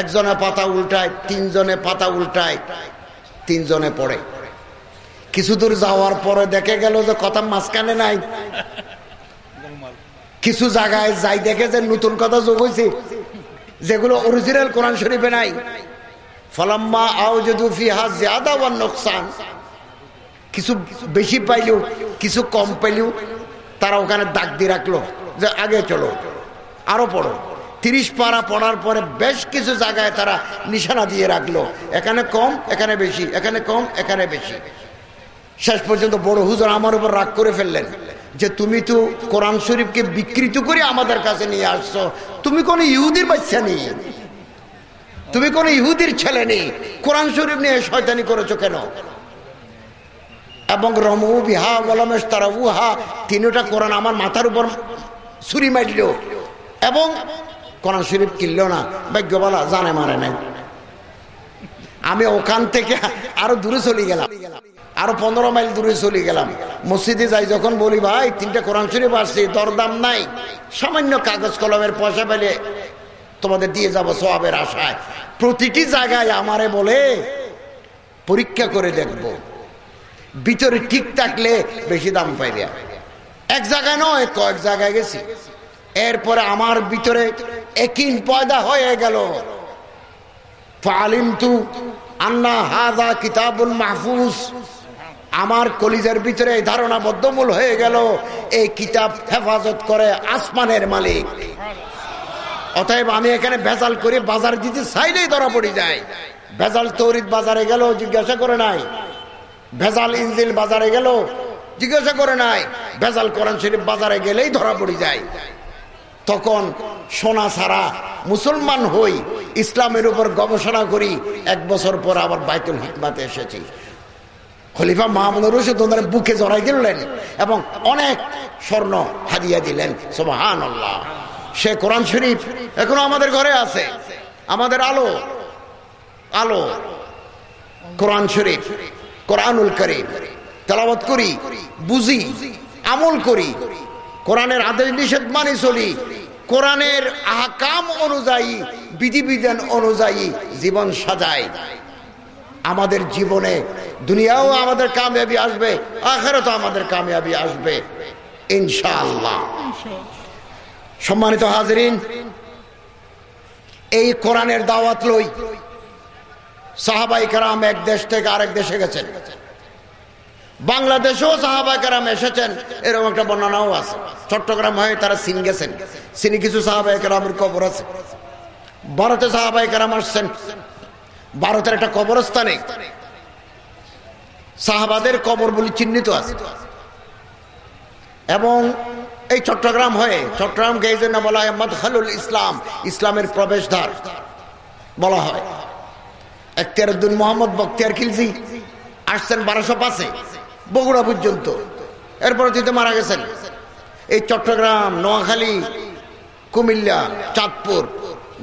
একজনে পাতা উল্টায় তিনজনে পাতা উল্টায়, তিনজনে পড়ে। কিছু দূর যাওয়ার পরে দেখে গেল যে কথা মাঝখানে নাই। কিছু জায়গায় যাই দেখে যে নতুন কথা যোগ হয়েছে যেগুলো অরিজিনাল কোরআন শরীফে নাই। ফলাম্মা আও যদি ফিহা জিয়াদা ওয়ান নোকসান। কিছু বেশি পাইলেও কিছু কম পাইলেও তারা ওখানে দাগ দিয়ে রাখল। যে আগে চলো, আরও পড়ো। তিরিশ পারা পড়ার পরে বেশ কিছু জায়গায় তারা নিশানা দিয়ে রাখল। এখানে কম, এখানে বেশি, এখানে কম, এখানে বেশি। শেষ পর্যন্ত বড় হুজুর আমার উপর রাগ করে ফেললেন যে তুমি তো কোরআন শরীফকে বিকৃত করে আমাদের কাছে নিয়ে আসছো। তুমি কোনো ইহুদির বাচ্চা নেই তুমি কোন ইহুদির ছেলে নেই কোরআন শরীফ নিয়ে শয়তানি করেছ কেন? এবং রমু বিহা বলমেশ তারা উহা তিনটা কোরআন আমার মাথার উপর ছুরি মারল এবং কোরআন শরীফ কিনল না ভাগ্য বলা জানে মারে নাই। আমি ওখান থেকে আরও দূরে চলে গেলাম। আরও পনেরো মাইল দূরে চলে গেলাম। মসজিদে যাই যখন বলি, ভাই, তিনটা কোরআন শরীফ আসছে, দরদাম নাই। সামান্য কাগজ কলমের পয়সা পেলে তোমাদের দিয়ে যাব সবের আশায়। প্রতিটি জায়গায় আমারে বলে, পরীক্ষা করে দেখব। ভিতরে ঠিক থাকলে বেশি দাম পাইবে। এক জায়গায় নয়, কয়েক জায়গায় গেছি। এরপরে আমার ভিতরে একিন পয়দা হয়ে গেল। ফালিমতু আন্না হাজা কিতাবুল মাহফুজ। আমার কলিজের ভিতরে এই ধারণা বদ্ধমূল হয়ে গেল, এই কিতাব হেফাজত করে আসমানের মালিক। অতএব আমি এখানে ভেজাল করে বাজার দিতে চাইলেই ধরা পড়ে যায়। ভেজাল তৌরিত বাজারে গেল, জিজ্ঞাসা করে নাই। ভেজাল ইঞ্জিল বাজারে গেল জিজ্ঞাসা করে নাই, ভেজাল কোরআন শরীফ বাজারে গেলেই ধরা পড়ে যায়। তখন সোনা ছাড়া মুসলমান হই ইসলামের উপর গবেষণা করি, এক বছর পর আবার বাইতুল হিকমাতে এসেছি। খলিফা মাহমুদ রশিদ ওনার বুকে জড়াই দিলেন এবং অনেক স্বর্ণ হাদিয়া দিলেন আল্লাহ সে কোরআন শরীফ এখনও আমাদের ঘরে আছে, আমাদের আলো আলো। কোরআন শরীফ, কোরআনুল করিম। তেলাবত করি, বুঝি, আমল করি। কোরআনের আদেশ নিষেধ মানি চলি। কোরআনের আহকাম অনুযায়ী, বিধিবিধান অনুযায়ী জীবন সাজায় আমাদের জীবনে দুনিয়াও আমাদের কামিয়াবি আসবে আখেরও আমাদের কামিয়াবি আসবে, ইনশাআল্লাহ। সম্মানিত হাজরিন, এই কোরআনের দাওয়াত লই সাহাবাই কারাম এক দেশ থেকে আরেক দেশে গেছেন। বাংলাদেশেও সাহাবাহাম এসেছেন, এরকম একটা বর্ণনাও আছে। চট্টগ্রাম হয়ে তারা সিন গেছেন। সিনি কিছু সাহাবাহামের কবর আছে। ভারতে সাহাবাহাম আসছেন। ভারতের একটা কবরস্থানে সাহাবাদের কবর বলে চিহ্নিত আছে। এবং এই চট্টগ্রাম হয়ে, চট্টগ্রামকে এই জন্য বলা হয় মদখালুল ইসলাম, ইসলামের প্রবেশদ্বার বলা হয়। এখতিয়ারুদ্দিন মোহাম্মদ বক্তিয়ার খিলজি আসছেন বারোশো পাঁচে। বগুড়া পর্যন্ত। এরপরে তিনি মারা গেছেন। এই চট্টগ্রাম, নোয়াখালী, কুমিল্লা, চাঁদপুর,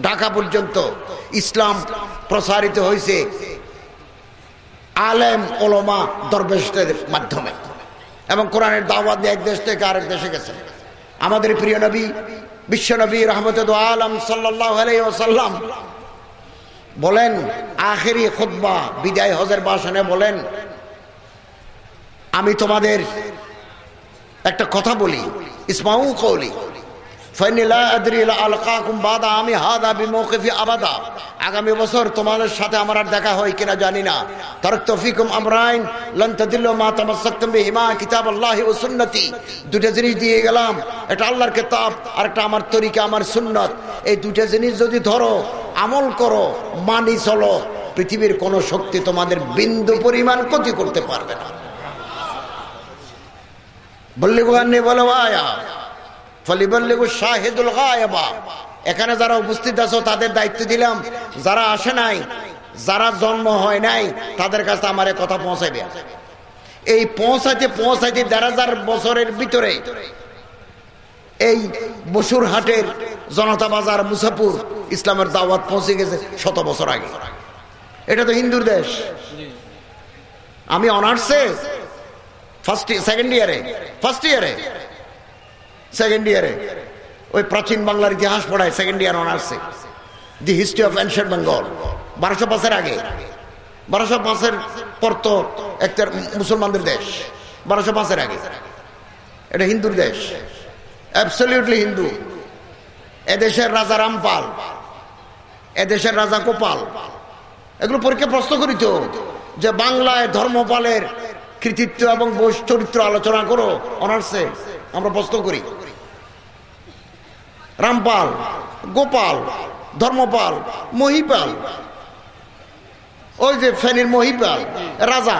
ঢাকা পর্যন্ত ইসলাম প্রসারিত হয়েছে আলেম ওলমা দরবেশদের মাধ্যমে। এবং কোরআনের দাওয়াত এক দেশ থেকে আরেক দেশে গেছে আমাদের প্রিয় নবী বিশ্বনবী রহমত আলম সাল্লাহ বলেন, আখেরি খুদ্া বিদায় হজের বাসনে বলেন আমি তোমাদের একটা কথা বলি। ইসমাউ কৌলি আগামী বছর তোমাদের সাথে আমার আর দেখা হয় কিনা জানি না। কিতাব আল্লাহি সুন্নতি। দুটো জিনিস দিয়ে গেলাম। আল্লাহর আর একটা আমার তরিকা, আমার সুন্নত। এই দুটো জিনিস যদি ধরো, আমল করো, মানি চলো, পৃথিবীর কোনো শক্তি তোমাদের বিন্দু পরিমাণ ক্ষতি করতে পারবে না। এখানে যারা উপস্থিত আছো, তাদের দায়িত্ব দিলাম। যারা আসে নাই, যারা জন্ম হয় নাই, তাদের কাছে আমার কথা পৌঁছাইবে এই পৌঁছাইতে পৌঁছাইতে দেড় হাজার বছরের ভিতরে এই বসুর হাটের জনতা বাজার মুসাপুর ইসলামের দাওয়াত পৌঁছে গেছে শত বছর আগে। এটা তো হিন্দুর দেশ। আমি অনার্সে ফার্স্ট সেকেন্ড ইয়ারে ফার্স্ট ইয়ারে সেকেন্ড ইয়ারে ওই প্রাচীন বাংলার ইতিহাস পড়ায় সেকেন্ড ইয়ার অনার্সে the history of ancient Bengal বারোশো পাঁচের আগে। বারোশো পাঁচের পর তো একটা মুসলমানদের দেশ। বারোশো পাঁচের আগে। এটা হিন্দুর দেশ। অ্যাবসলিউটলি হিন্দু। এদেশের রাজা রামপাল, এদেশের রাজা গোপাল। এগুলো পরীক্ষা প্রশ্ন করিত যে বাংলায় ধর্মপালের কৃতিত্ব এবং চরিত্র আলোচনা করো, অনার্সে আমরা প্রশ্ন করি। রামপাল, গোপাল, ধর্মপাল, মহিপাল, ওই যে ফেনীর মহিপাল, রাজা,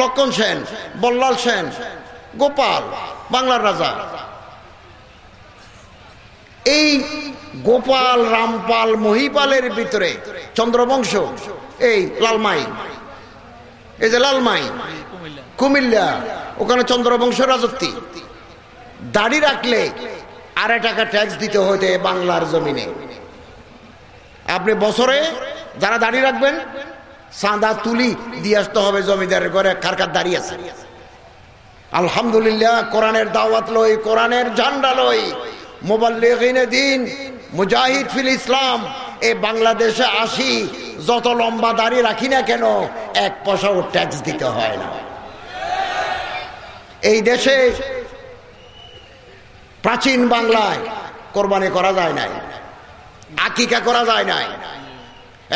লক্ষণ সেন, বল্লাল সেন, গোপাল, বাংলার রাজা। এই গোপাল, রামপাল, মহিপালের ভিতরে চন্দ্রবংশ, এই লালমাই, এই যে লালমাই কুমিল্লা, ওখানে চন্দ্রবংশ রাজত্বী। দাড়ি রাখলে আড়াই টাকা ট্যাক্স দিতে হইতে বাংলার জমিনে। আপনি বছরে যারা দাড়ি রাখবেন চাঁদা তুলি দিয়ে আসতে হবে জমিদারের ঘরে কারকার দাঁড়িয়ে আছে? আলহামদুলিল্লাহ, কোরআনের দাওয়াত লই, কোরআনের ঝান্ডা লই, মোবাল্লিগিনে দিন, মুজাহিদ ফিল ইসলাম, এ বাংলাদেশে আসি, যত লম্বা দাড়ি রাখি না কেন, এক পয়সাও ট্যাক্স দিতে হয় না। এই দেশে প্রাচীন বাংলায় কোরবানি করা যায় নাই, আকিকা করা যায় নাই।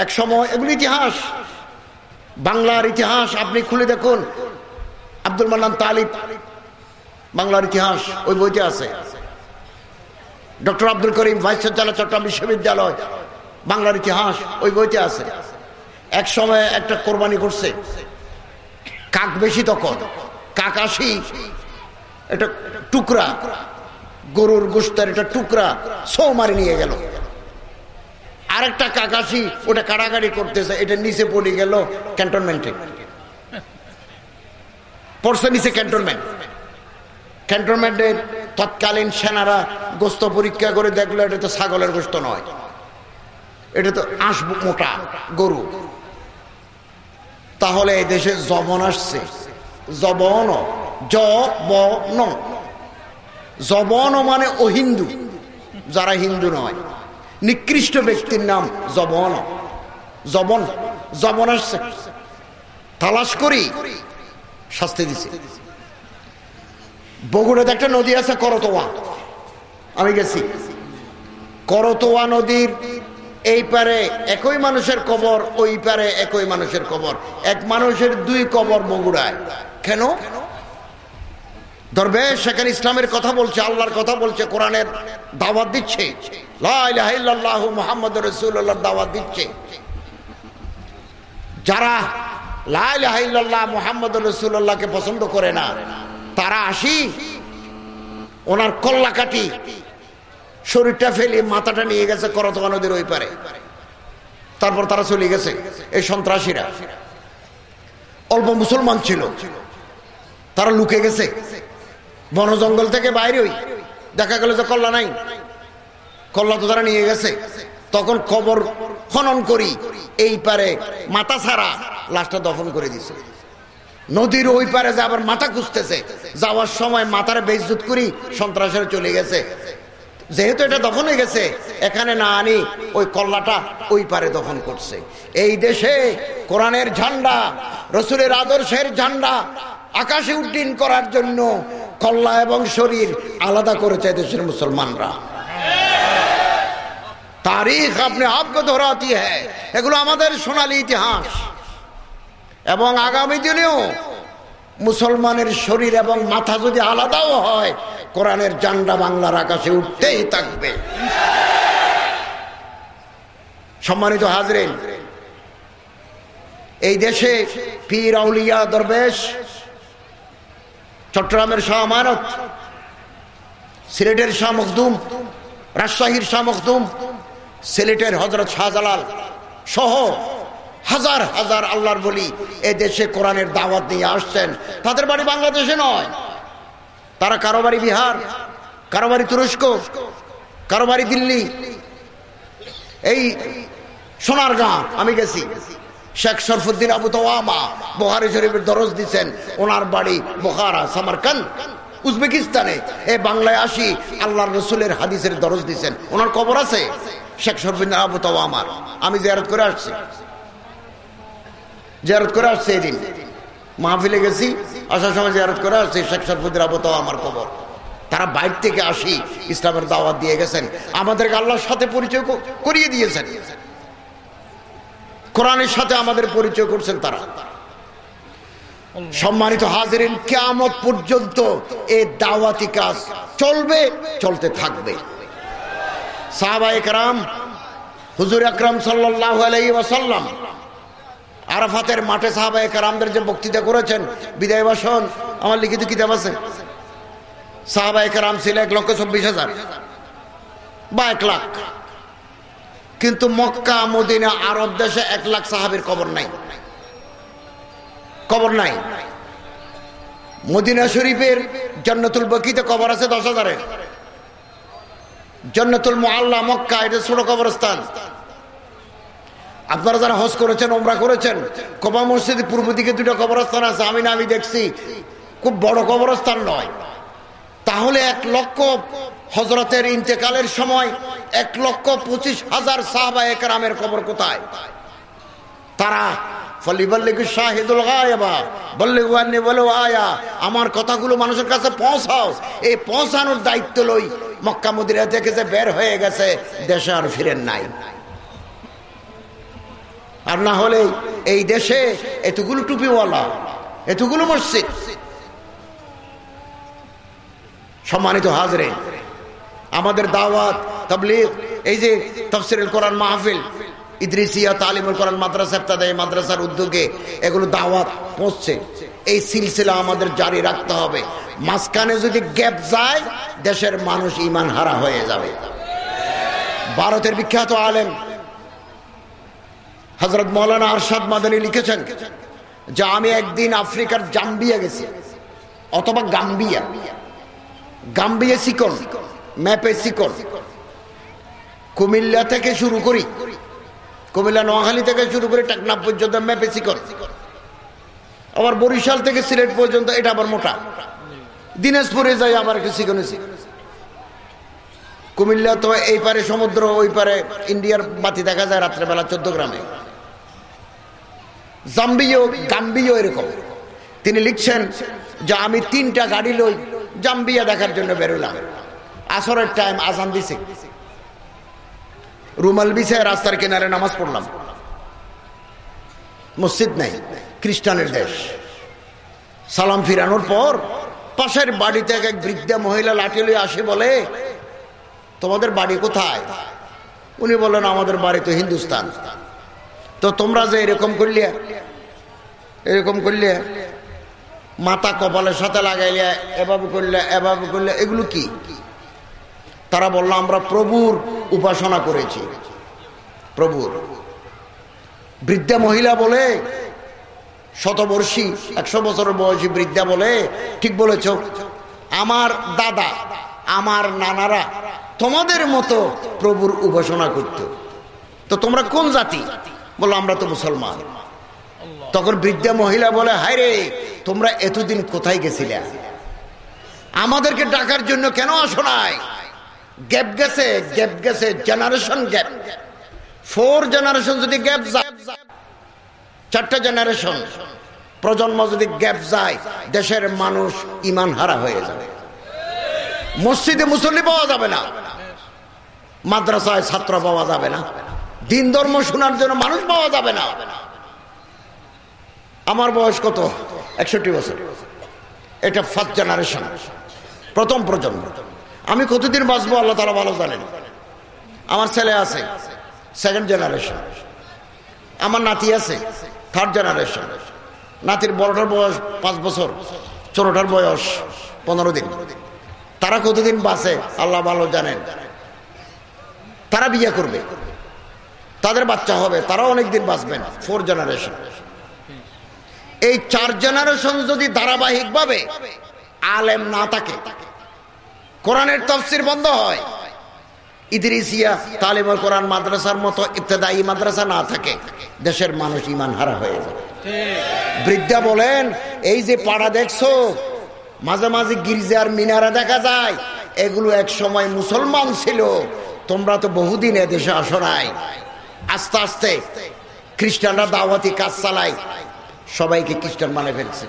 এক সময় এগুলি ইতিহাস, বাংলার ইতিহাস আপনি খুলে দেখুন। আব্দুল মান্নান তালিব, বাংলার ইতিহাস ওই বইতে আছে। Doctor Abdul Karim, vice chancellor Chittagong বিশ্ববিদ্যালয়, বাংলার ইতিহাস ওই বইতে আছে। এক সময় একটা কোরবানি করছে, কাক বেশি তখন। কাকাশি একটা টুকরা, গরুর গোস্তের একটা টুকরা সৌ মারি নিয়ে গেল। আরেকটা কাকাশি, ওটা কাড়াকাড়ি করতেছে, এটা নিচে পড়ে গেল ক্যান্টনমেন্টে। পড়ছে নিচে ক্যান্টনমেন্ট। ক্যান্টনমেন্টের তৎকালীন সেনারা গোস্ত পরীক্ষা করে দেখল, এটা তো ছাগলের গোস্ত নয়। এটা তো আঁশ মোটা গরু। তাহলে এই দেশে জবন আসছে। জবন জবন জবন মানে অহিন্দু যারা হিন্দু নয়। নিকৃষ্ট ব্যক্তির নাম জবন। জবন জবন আসছে তালাশ করি, শাস্তি দিছে। বগুড়াতে একটা নদী আছে করতোয়া। আমি গেছি। করতোয়া নদীর এই পারে একই মানুষের কবর, ওই পারে একই মানুষের কবর। এক মানুষের দুই কবর বগুড়ায়। কেন? দরবেশ, সেখানে ইসলামের কথা বলছে, আল্লাহর কথা বলছে, কোরআনের দাওয়াত দিচ্ছে। মোহাম্মদ রসুল্লাহ দাওয়াত দিচ্ছে। যারা লাইল্লাহ মোহাম্মদ রসুল্লাহকে পছন্দ করে না, তারা আসি, ওনার কল্লা কাটি শরীরটা ফেলে মাথাটা নিয়ে গেছে করতকা নদীর ওই পারে। তারপর তারা চলে গেছে, এই সন্ত্রাসীরা। অল্প মুসলমান ছিল। তারা লুকে গেছে। বন জঙ্গল থেকে বাইরে ওই। দেখা গেল যে কল্লা নাই। কল্লা তো তারা নিয়ে গেছে। তখন কবর খনন করি, এই পারে মাথা ছাড়া লাশটা দফন করে দিছে। নদীর ওই পারে যে আবার মাথা খুঁজতেছে, যাওয়ার সময় মাথার বেজুত করি সন্ত্রাসের চলে গেছে। যেহেতু এটা দফন হয়ে গেছে, এখানে না আনি ওই কল্লাটা ওই পারে দফন করছে। এই দেশে কোরআনের ঝান্ডা, রসুলের আদর্শের ঝান্ডা আকাশে উড্ডীন করার জন্য কল্লা এবং শরীর আলাদা করেছে দেশের মুসলমানরা। তারিখ আপনি আপকে ধরাতি হ্যাঁ এগুলো আমাদের সোনালী ইতিহাস। এবং আগামী দিনেও মুসলমানের শরীর এবং মাথা যদি আলাদাও হয়, কোরআনের জান্ডা বাংলার আকাশে উঠতেই থাকবে। সম্মানিত হাজরেন, এই দেশে পীর, আউলিয়া, দরবেশ, চট্টগ্রামের শাহ আমানত, সিলেটের শাহ মখদুম, রাজশাহীর শাহ মখদুম, সিলেটের হজরত শাহজালাল সহ হাজার হাজার আল্লাহর বলি এ দেশে কোরআনের দাওয়াত নিয়ে আসছেন। তাদের বাড়ি বাংলাদেশে নয়। তারা কারও বাড়ি বিহার, কারও বাড়ি তুরস্ক, কারও বাড়ি দিল্লি। এই সোনার গাঁ আমি গেছি। শেখ শরফুদ্দিন আবু তোয়ামা বোহারি শরীফের দরজ দিচ্ছেন ওনার বাড়ি বোহারা সামারকান্দ, উজবেকিস্তানে। এ বাংলায় আসি আল্লাহ রসুলের হাদিসের দরজ দিচ্ছেন ওনার কবর আছে শেখ শরফুদ্দিন আবু তোয়ামার আমি জিয়ারত করে আসছি। জিয়ারত করে আসছে এদিন মাহফিলে গেছি, আসার সময় জিয়ারত করে আসছি শেখ শরফুদ্দিন আবু আমার কবর। তারা বাইর থেকে আসি, ইসলামের দাওয়াত দিয়ে গেছেন। আমাদেরকে আল্লাহর সাথে পরিচয় করিয়ে দিয়েছেন। কোরআনের সাথে আমাদের পরিচয় করছেন তারা। সম্মানিত হাজিরিন কেমত পর্যন্ত এ দাওয়াতি কাজ চলবে, চলতে থাকবে। সাহাবা একরাম হুজুর আকরাম সাল্লাহ আলাই ওয়াসাল্লাম আরাফাতের মাঠে সাহাবা একরামদের যে বক্তৃতা করেছেন, বিদায় ভাষণ আমার লিখিত কিতাব আছে। সাহাবা একরাম ছিল এক লক্ষ চব্বিশ হাজার বা এক লাখ। কিন্তু মক্কা, মদিনা, আরব দেশে এক লাখ সাহাবির কবর নাই। কবর নাই। মদিনা শরীফের জন্নতুল বকিতে কবর আছে দশ হাজারের। জন্নতুল মোয়াল্লা মক্কা, এটা ছোট কবরস্থান। আপনারা যারা হজ করেছেন ওমরা করেছেন, কবা মসজিদের পূর্ব দিকে দুটো কবরস্থান আছে, আমি না, আমি দেখছি। খুব বড় কবরস্থান নয়। তাহলে এক লক্ষ হজরতের ইন্তেকালের সময় এক লক্ষ পঁচিশ হাজার সাহবা একরামের কবর কোথায়? তারা আমার কথাগুলো মানুষের কাছে পৌঁছাও। এই পৌঁছানোর দায়িত্ব লই মক্কা মদিরা থেকে যে বের হয়ে গেছে, দেশে আর ফিরেন নাই। আর না হলে এই দেশে এতগুলো টুপিওয়ালা, এতগুলো মসজিদ। সম্মানিত হাজরে, আমাদের দাওয়াত, তবলিগ, এই যে তফসিরুল কোরআন মাহফিল, ইদ্রিসিয়া, তালিমুল কোরআন মাদ্রাসা এই মাদ্রাসার উদ্যোগে এগুলো দাওয়াত পৌঁছছে এই সিলসিলা আমাদের জারি রাখতে হবে। মাঝখানে যদি গ্যাপ যায়, দেশের মানুষ ইমান হারা হয়ে যাবে। ভারতের বিখ্যাত আলেম হজরত মৌলানা আরশাদ মাদানী লিখেছেন যে আমি একদিন আফ্রিকার জাম্বিয়া গেছি, অথবা গাম্বিয়া। গাম্বিয়া শিকন ম্যাপে শিকন কুমিল্লা থেকে শুরু করি, কুমিল্লা নোয়াখালী থেকে শুরু করে টাকনা পর্যন্ত ম্যাপে শিকন আবার বরিশাল থেকে সিলেট পর্যন্ত, এটা আবার মোটা। দিনাজপুরে যাই আবার একটু শিকনে কুমিল্লা তো এই পারে সমুদ্র, ওই পারে ইন্ডিয়ার বাতি দেখা যায় রাত্রেবেলা চোদ্দ গ্রামে। জাম্বিও, গাম্বিও এরকম। তিনি লিখছেন যে আমি তিনটা গাড়ি লই জাম্বিয়া দেখার জন্য বেরোলাম। আসরের টাইম আজান দিছে। রুমাল বিছায় রাস্তার কিনারে নামাজ পড়লাম। মসজিদ নাই, খ্রিস্টানের দেশ। সালাম ফিরানোর পর পাশের বাড়ি থেকে এক বৃদ্ধা মহিলা লাঠি লয়ে আসে বলে, তোমাদের বাড়ি কোথায়? উনি বলেন আমাদের বাড়ি তো হিন্দুস্তান। তো তোমরা যে এরকম করলে এরকম করলে, মাথা কপালের সাথে লাগাইলে, এভাবে করলে এভাবে করলে, এগুলো কি? তারা বলল, আমরা প্রভুর উপাসনা করেছি। প্রভুর। বৃদ্ধা মহিলা বলে, শতবর্ষী, একশো বছরের বয়সী বৃদ্ধা বলে, ঠিক বলেছ, আমার দাদা, আমার নানারা তোমাদের মতো প্রভুর উপাসনা করত। তো তোমরা কোন জাতি? বলো, আমরা তো মুসলমান। তখন বৃদ্ধা মহিলা বলে, হায় রে, তোমরা এতদিন কোথায় গেছিলে? আমাদেরকে ডাকার জন্য কেন আসো নাই? গ্যাপ গেছে গ্যাপ গেছে জেনারেশন গ্যাপ ফোর জেনারেশন যদি গ্যাপ যায়, চারটা জেনারেশন প্রজন্ম যদি গ্যাপ যায়, দেশের মানুষ ইমান হারা হয়ে যাবে। মসজিদে মুসল্লি পাওয়া যাবে না, মাদ্রাসায় ছাত্র পাওয়া যাবে না। দিন ধর্ম শোনার জন্য মানুষ পাওয়া যাবে না। আমার বয়স কত? একষট্টি বছর। এটা ফার্স্ট জেনারেশন প্রথম প্রজন্ম। আমি কতদিন বাঁচবো আল্লাহ তারা ভালো জানেন। আমার ছেলে আছে সেকেন্ড জেনারেশন আমার নাতি আছে থার্ড জেনারেশন নাতির বড়টার বয়স পাঁচ বছর, ছোটটার বয়স পনেরো দিন। তারা কতদিন বাঁচে আল্লাহ ভালো জানেন। তারা বিয়ে করবে। তাদের বাচ্চা হবে, তারাও অনেকদিন বাঁচবেন ফোর জেনারেশন এই চার জেনারেশন যদি ধারাবাহিকভাবে আলেম না থাকে, কোরআনের তফসির বন্ধ হয়, ইদরিসিয়া, তালিমুল কোরআন মাদ্রাসার মতো ইবতেদায়ী মাদ্রাসা না থাকে, দেশের মানুষ ইমান হারা হয়ে যাবে বৃদ্ধা বলেন, এই যে পাড়া দেখছ, মাঝে মাঝে গির্জার মিনারা দেখা যায়, এগুলো এক সময় মুসলমান ছিল, তোমরা তো বহুদিন এদেশে আসো নাই আস্তে আস্তে খ্রিস্টানরা দাওয়াতি কাজ চালায়। সবাইকে খ্রিস্টান মানে ফেলছে।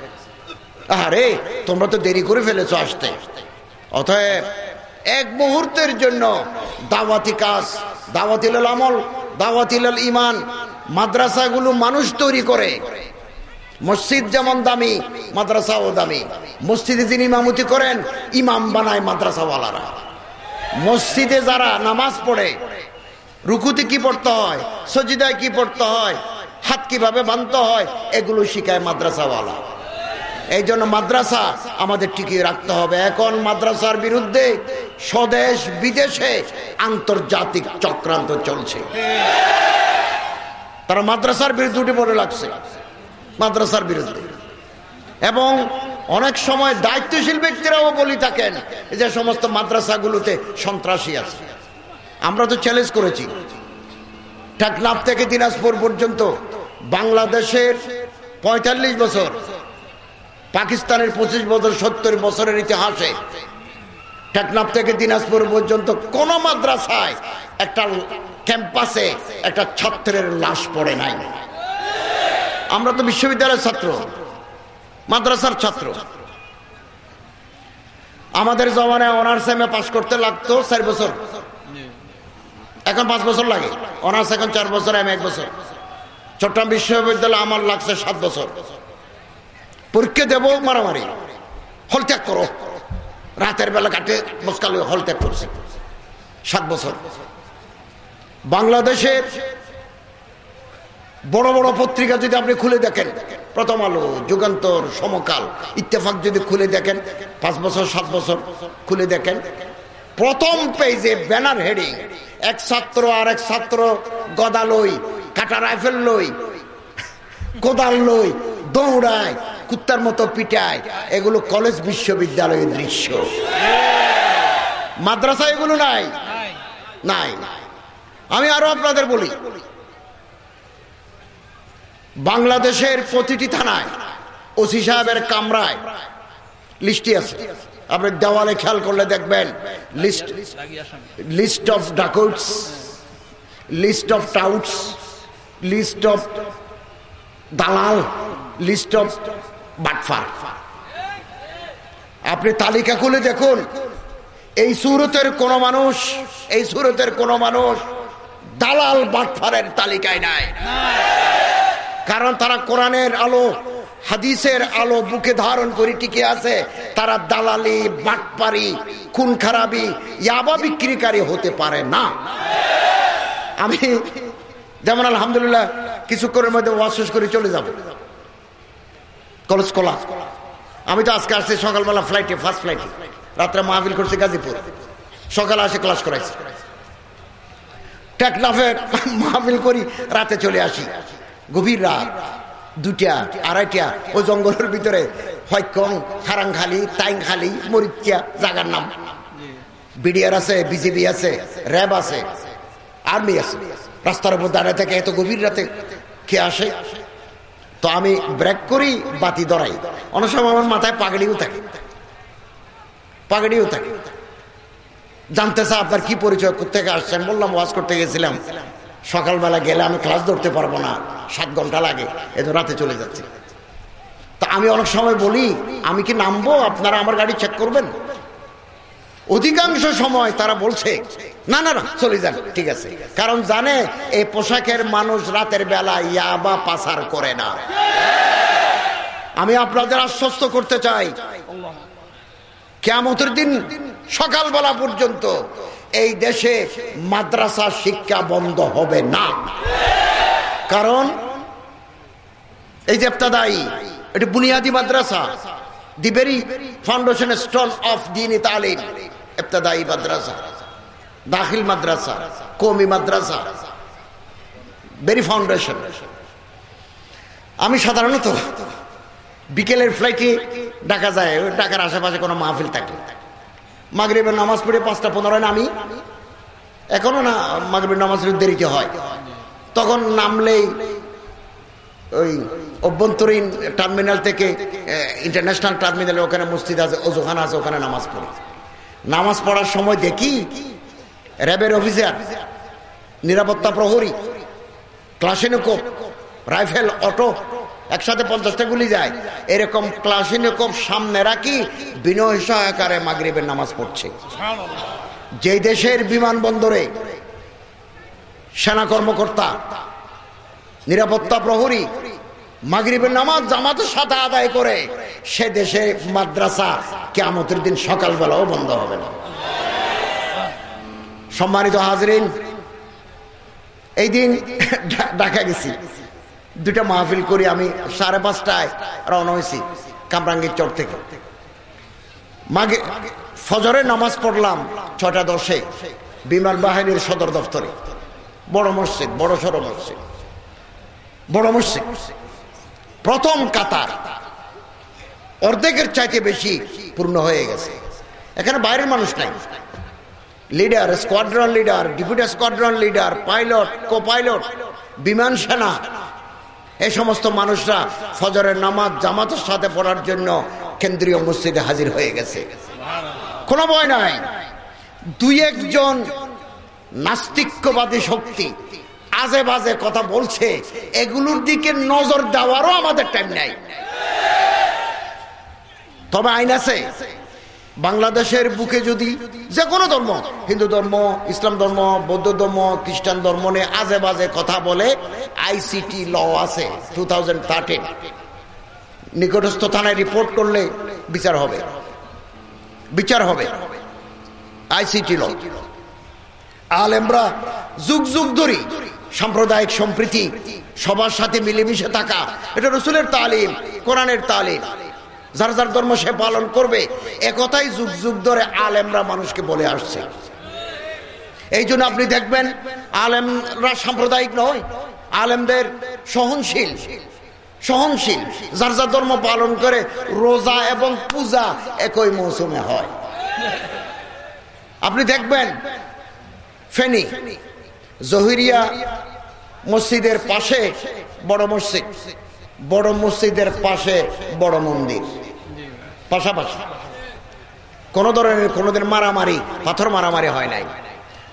আরে তোমরা তো দেরি করে ফেলেছো আসতে। অতএব এক মুহূর্তের জন্য দাওয়াতি কাজ দাওয়াতিল আমল দাওয়াতিল ইমান মাদ্রাসাগুলো মানুষ তৈরি করে। মসজিদ যেমন দামি, মাদ্রাসাও দামি। মসজিদে যিনি ইমামতি করেন, ইমাম বানায় মাদ্রাসাওয়ালারা। মসজিদে যারা নামাজ পড়ে রুকুতে কি পড়তে হয়? সজিদায় কি পড়তে হয়? হাত কীভাবে বাঁধতে হয়? এগুলো শিখায় মাদ্রাসাওয়ালা। এই জন্য মাদ্রাসা আমাদের টিকিয়ে রাখতে হবে। এখন মাদ্রাসার বিরুদ্ধে স্বদেশ বিদেশে আন্তর্জাতিক চক্রান্ত চলছে। তারা মাদ্রাসার বিরুদ্ধে উঠে পড়ে লাগছে। মাদ্রাসার বিরুদ্ধে। এবং অনেক সময় দায়িত্বশীল ব্যক্তিরাও বলি থাকেন, যে সমস্ত মাদ্রাসাগুলোতে সন্ত্রাসী আছে। আমরা তো চ্যালেঞ্জ করেছি। টেকনাফ থেকে দিনাজপুর পর্যন্ত বাংলাদেশের পঁয়তাল্লিশ বছর, পাকিস্তানের পঁচিশ বছর, সত্তর বছরের ইতিহাসে টেকনাফ থেকে দিনাজপুর পর্যন্ত কোন মাদ্রাসায় একটা ক্যাম্পাসে একটা ছাত্রের লাশ পড়ে নাই। আমরা তো বিশ্ববিদ্যালয়ের ছাত্র, মাদ্রাসার ছাত্র। আমাদের জমানায় অনার্স এম এ পাশ করতে লাগতো চার বছর। এখন পাঁচ বছর লাগে। অনার্স এখন চার বছর, এম এক বছর। চট্টগ্রাম বিশ্ববিদ্যালয় আমার লাগছে সাত বছর। পরীক্ষা দেব মারামারি। হল ত্যাগ করো। রাতের বেলা কাটে, মুসকাল হল ত্যাগ করছে। সাত বছর। বাংলাদেশের বড় বড় পত্রিকা যদি আপনি খুলে দেখেন, প্রথম আলো, যুগান্তর, সমকাল, ইত্তেফাক যদি খুলে দেখেন, পাঁচ বছর, সাত বছর খুলে দেখেন প্রথম পেজে ব্যানার হেডিং এক ছাত্র আর এক ছাত্র, গদা লই, কাটা রাইফেল লই, কোদাল লই, দৌড়ায়, কুত্তার মতো পিটায়, এগুলো কলেজ বিশ্ববিদ্যালয়ের দৃশ্য। মাদ্রাসা এগুলো নাই? নাই। আমি আরও আপনাদের বলি, বাংলাদেশের প্রতিটি থানায় ওসি সাহেবের কামরায় লিস্টি আছে। আপনি দেওয়ালে খেয়াল করলে দেখবেন list list of dacoits list of touts list of dalal list of batpar. আপনি তালিকা খুলে দেখুন, এই সুরতের কোন মানুষ, এই সুরতের কোন মানুষ দালাল বাটফারের তালিকায় নাই। কারণ তারা কোরআনের আলো হাদিসের আলো বুকে ধারণ করে টিকে আছে, তারা দালালি, বাটপারি, খুন খারাপি, ইয়াবা বিক্রিকারী হতে পারে না। আমি যেমন আলহামদুলিল্লাহ কিছুক্ষণের মধ্যে ওয়াশ করে চলে যাব। কলেজ কলা আমি তো আজকে আসছি সকালবেলা ফ্লাইটে ফার্স্ট ফ্লাইটে রাত্রে মাহফিল করছি গাজীপুর। সকালে আসে ক্লাস করাইছি। টেকনাফে মাহফিল করি, রাতে চলে আসি। গভীর রাত। দুটা আড়াইটা ওই জঙ্গলের ভিতরে হয়কং খারাংখালি তাইংখালি, মরিচিয়া জাগার নাম। বিডিআর আছে বিজেপি আছে, র্যাব আছে, আর্মি আছে। রাস্তার উপর দাঁড়িয়ে থাকে, এত গভীর রাতে কে আসে? তো আমি ব্রেক করি, বাতি দরাই অনেক সময় আমার মাথায় পাগড়িও থাকে। পাগড়িও থাকে। জানতে চা আপনার কি পরিচয়? থেকে আসছেন? বললাম, ওয়াজ করতে গেছিলাম। সকালবেলা গেলে আমি ক্লাস ধরতে পারব না। সাত ঘণ্টা লাগে। এ তো রাতে চলে যাচ্ছে। তা আমি অনেক সময় বলি আমি কি নামবো? আপনারা আমার গাড়ি চেক করবেন? অধিকাংশ সময় তারা বলছে না না না চলে যান ঠিক আছে। কারণ জানে এই পোশাকের মানুষ রাতের বেলা ইয়াবা পাসার করে না। আমি আপনাদের আশ্বস্ত করতে চাই কেমতের দিন সকালবেলা পর্যন্ত এই দেশে মাদ্রাসা শিক্ষা বন্ধ হবে না। কারণ এই যে এটি বুনিয়াদি madrasa, the very foundation stone of deen talim madrasa, দাখিল মাদ্রাসা কমি মাদ্রাসা, ভেরি ফাউন্ডেশন। আমি সাধারণত বিকেলের ফ্লাইটে ডাকা যায় ঢাকার আশেপাশে কোনো মাহফিল থাকে। মাগরীবের নামাজ পড়ে পাঁচটা পনেরো নামি এখনও না মাগরীবের নামাজ দেরিতে হয়। তখন নামলেই ওই অভ্যন্তরীণ টার্মিনাল থেকে ইন্টারন্যাশনাল টার্মিনালে ওখানে মসজিদ আছে, ওজোখানা আছে, ওখানে নামাজ পড়ি। নামাজ পড়ার সময় দেখি র্যাবের অফিসার নিরাপত্তা প্রহরী ক্লাসিনকোপ রাইফেল, অটো একসাথে পঞ্চাশটা গুলি যায়। এরকম ক্লাসিনকোপ সামনে রাখি, বিনয় সহায়কারে মাগরীবের নামাজ পড়ছে। যে দেশের বিমানবন্দরে সেনা কর্মকর্তা, নিরাপত্তা প্রহরী মাগরীবের নামাজ জামাতের সাথে আদায় করে, সে দেশে মাদ্রাসা কেমতের দিন সকালবেলাও বন্ধ হবে না। সম্মানিত হাজরিন, এই দিন ঢাকা গেছি। দুটা মাহফিল করি আমি সাড়ে পাঁচটায় রওনা হয়েছি কামরাঙ্গীর চর থেকে। মাগে ফজরের নামাজ পড়লাম ছটা দশে বিমান বাহিনীর সদর দফতরে বড় মসজিদ, বড় সড় মসজিদ। বড় মসজিদ। প্রথম কাতার। অর্ধেকের চাইতে বেশি পূর্ণ হয়ে গেছে। এখানে বাইরের মানুষ নাই। Leader, squadron leader, deputy squadron leader, pilot co pilot বিমান সেনা এই সমস্ত মানুষরা ফজরের নামাজ জামাতের সাথে পড়ার জন্য কেন্দ্রীয় মসজিদে হাজির হয়ে গেছে। কোনো ভয় নাই। দুই একজন নাস্তিক্যবাদী শক্তি আজে বাজে কথা বলছে, এগুলোর দিকে নজর দেওয়ারও আমাদের টাইম নাই। তবে আইন আছে? বাংলাদেশের বুকে যদি যে কোনো ধর্ম, হিন্দু ধর্ম, ইসলাম ধর্ম, বৌদ্ধ ধর্ম, খ্রিস্টান ধর্ম নিয়ে আজে বাজে কথা বলে আইসিটি ল আছে টু থাউজেন্ড থার্টিন। নিকটস্থ থানায় রিপোর্ট করলে বিচার হবে। বিচার হবে আইসিটি ল। আলেমরা যুগ যুগ ধরি সাম্প্রদায়িক সম্প্রীতি, সবার সাথে মিলেমিশে থাকা, এটা রসুলের তালিম, কোরআনের তালিম। যার যার ধর্ম সে পালন করবে। একথাই যুগ যুগ ধরে আলেমরা মানুষকে বলে আসছে। এই জন্য আপনি দেখবেন আলেমরা সাম্প্রদায়িক নয়, আলেমদের সহনশীল সহনশীল, যার যার ধর্ম পালন করে রোজা এবং পূজা একই মৌসুমে হয়। আপনি দেখবেন ফেনী, জহিরিয়া মসজিদের পাশে বড় মসজিদ। বড় মসজিদের পাশে বড় মন্দির। পাশাপাশি কোন ধরনের কোনোদিন মারামারি, পাথর মারামারি হয় নাই।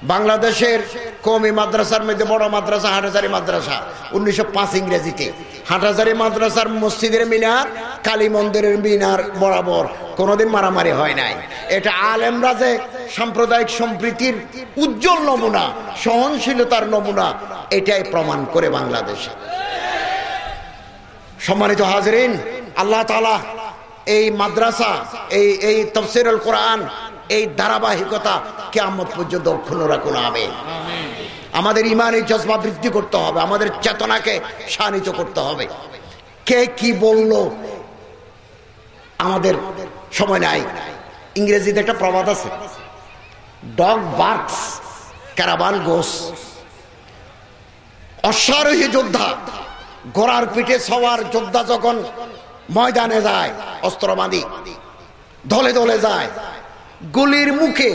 বাংলাদেশের কমি মাদ্রাসার মধ্যে বড় মাদ্রাসা হাটাজারি মাদ্রাসা, উনিশশো পাঁচ ইংরেজিতে। হাটাজারি মাদ্রাসার মসজিদের মিনার, কালী মন্দিরের মিনার বরাবর কোনোদিন মারামারি হয় নাই। এটা আলেমরা যে সাম্প্রদায়িক সম্প্রীতির উজ্জ্বল নমুনা, সহনশীলতার নমুনা, এটাই প্রমাণ করে বাংলাদেশে। সম্মানিত হাজরিন, আল্লাহ তালা এই মাদ্রাসা, এই এই তফসিরুল কোরআন, এই ধারাবাহিকতা কে কেমন পর্যন্ত অক্ষুণ্ণ রাখুন হবে আমাদের ইমানের জজবা বৃদ্ধি করতে হবে, আমাদের চেতনাকে শানিত করতে হবে। কে কি বলল আমাদের সময় নাই। ইংরেজিতে একটা প্রবাদ আছে ডগ বার্কস ক্যারাবান গোস অশ্বারোহী যোদ্ধা ঘোড়ার পিঠে সবার যোদ্ধা যখন ময়দানে যায়, অস্ত্র বাঁধি, ধলে ধলে যায়, গুলির মুখে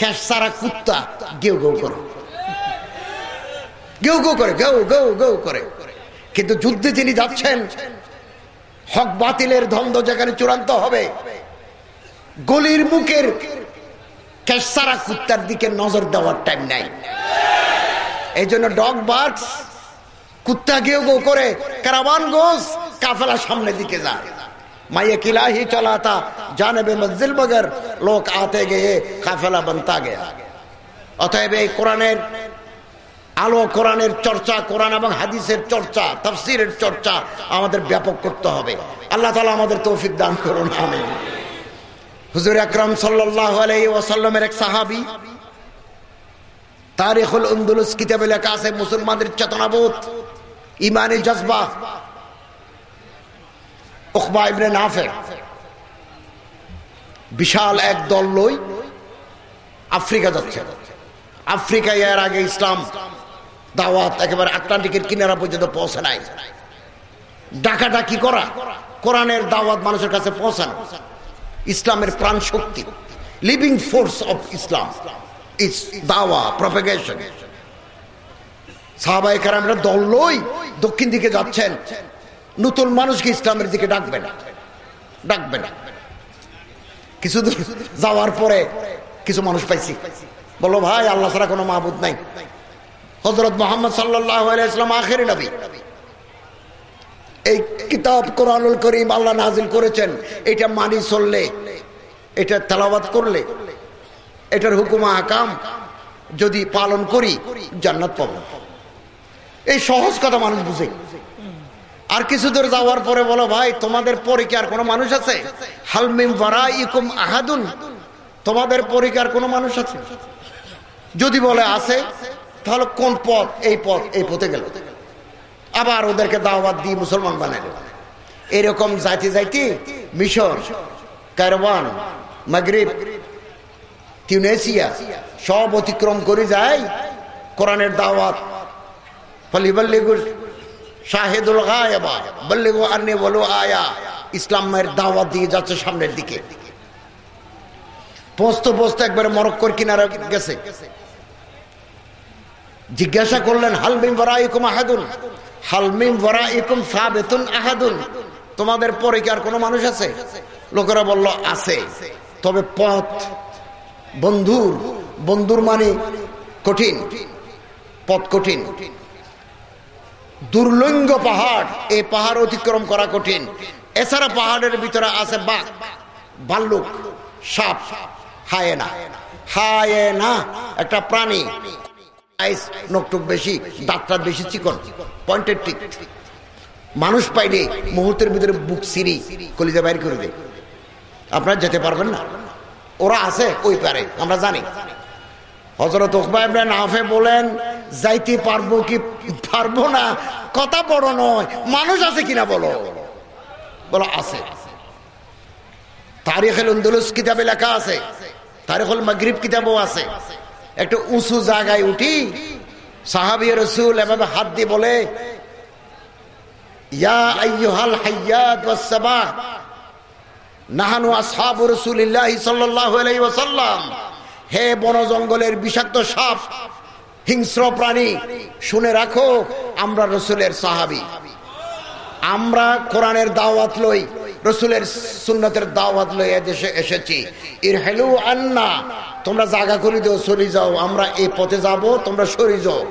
ক্যাসারা কুত্তা গেউ গেউ করে। গেউ গেউ করে, গেউ গেউ গেউ করে। কিন্তু যুদ্ধে যিনি যাচ্ছেন, হক বাতিলের ধন্দ যেখানে চূড়ান্ত হবে, গলির মুখের ক্যাসারা কুত্তার দিকে নজর দেওয়ার টাইম নাই। এই জন্য ডগ বার্ডস কুত্তা গেউ গেউ করে কারাবান গোস কাফেলা সামনের দিকে যায়। অতএব এই কোরআনের আলো, কোরআনের চর্চা এবং হাদিসের চর্চা চর্চা আমাদের ব্যাপক করতে হবে। আল্লাহ তালা আমাদের তৌফিক দান করুন হুজুর আকরম সাল্লাহ আলাই ওয়াসাল্লামের এক সাহাবি তারিখুল উন্দুলুস কিতাবে লেখা আছে মুসলমানদের চেতনাবোধ ইমানি জজবা। উখবা ইবনে নাফে বিশাল এক দল লই আফ্রিকা যাচ্ছে। আফ্রিকায় এর আগে ইসলাম দাওয়াত একেবারে আটলান্টিকের কিনারা পর্যন্ত পৌঁছে নাই। ডাকাডাকি করা? কোরআনের দাওয়াত মানুষের কাছে পৌঁছানো। ইসলামের প্রাণ শক্তি living force of Islam is dawah propagation সাহাবাই কারামরা দক্ষিণ দিকে যাচ্ছেন। নতুন মানুষকে ইসলামের দিকে ডাকবে না। ডাকবে না। যাওয়ার পরে কিছু মানুষ পাইছি। বলো, ভাই, আল্লাহ কোনো মাহবুদ নাই। হজরত মোহাম্মদ সাল্লাহ ইসলাম আখেরি নবী। এই কিতাব কোরআনুল করিম আল্লাহ নাজিল করেছেন। এটা মানি চললে, এটা তেলাবাদ করলে এটার হুকুমা আকাম যদি পালন করি, জান্নাত পাবো। এই সহজ কথা মানুষ বুঝে। আর কিছু দূর যাওয়ার পরে বলো, ভাই, তোমাদের পরে কি আর কোনো মানুষ আছে? হালমিম ভাড়া ইকুম আহাদুন। তোমাদের পরে কি আর কোনো মানুষ আছে? যদি বলে, আছে, তাহলে কোন পথ, এই পথ, এই পথে গেল। আবার ওদেরকে দাওয়াত দিয়ে মুসলমান বানাইল। এরকম যাইতে যাইতে মিশর কারওয়ান মাগরিব টিউনেসিয়া সব অতিক্রম করে যায় কোরআনের দাওয়াত। ফলিবাল্লিগুর শাহেদুল গায়েবা, বল্লিগু আন্নে বলো আয়া ইসলামের দাওয়াত দিয়ে যাচ্ছে সামনের দিকে। পোস্ত পোস্ত একবারে মরক্কর কিনারা গেছে। জিজ্ঞাসা করলেন হালমিম ইকুম আহাদুন? হালমিম ইকুম সাবেতুন আহাদুন। তোমাদের পরে কি আর কোনো মানুষ আছে? লোকেরা বলল, আছে। তবে পথ বন্ধুর বন্ধুর মানে কঠিন, পথ কঠিন। দুর্লঙ্গ পাহাড় এই পাহাড় অতিক্রম করা কঠিন। এছাড়া পাহাড়ের ভিতরে আছে বাঘ ভাল্লুক সাপ, হায়না। হায়না একটা প্রাণী। নকটুক বেশি বেশি চিকন ঠিক মানুষ পাইলে মুহূর্তের ভিতরে বুক সিরি কলিজা করে আপনারা যেতে পারবেন না। ওরা আছে ওই পারে? আমরা জানি। হজরত নাফে বলেন, যাইতে পারব কি পারব না? কথা বড় নয়। মানুষ আছে কিনা বলো? বলো, আছে। তারিখেল উন্দুলুস কিতাবে লেখা আছে, তারিখুল মাগরিব কিতাবও আছে। একটা উঁচু জায়গায় উঠি, সাহাবি রসুল এভাবে হাত দিয়ে বলে, ইয়া আইয়ুহাল হাইয়াত ওয়াস সাবাহ নাহানু আসহাবু রাসূলিল্লাহি আলাইহি হে বন জঙ্গলের বিষাক্ত সাপ, হিংস্র প্রাণী, শুনে রাখো, আমরা রসুলের সাহাবি। আমরা কোরআনের দাওয়াত লই, রসুলের সুন্নতের দাওয়াত লই এদেশে এসেছি। ইর হেলু আন্না, তোমরা জায়গা করে দিও, সরি যাও, আমরা এই পথে যাব, তোমরা সরি যাও।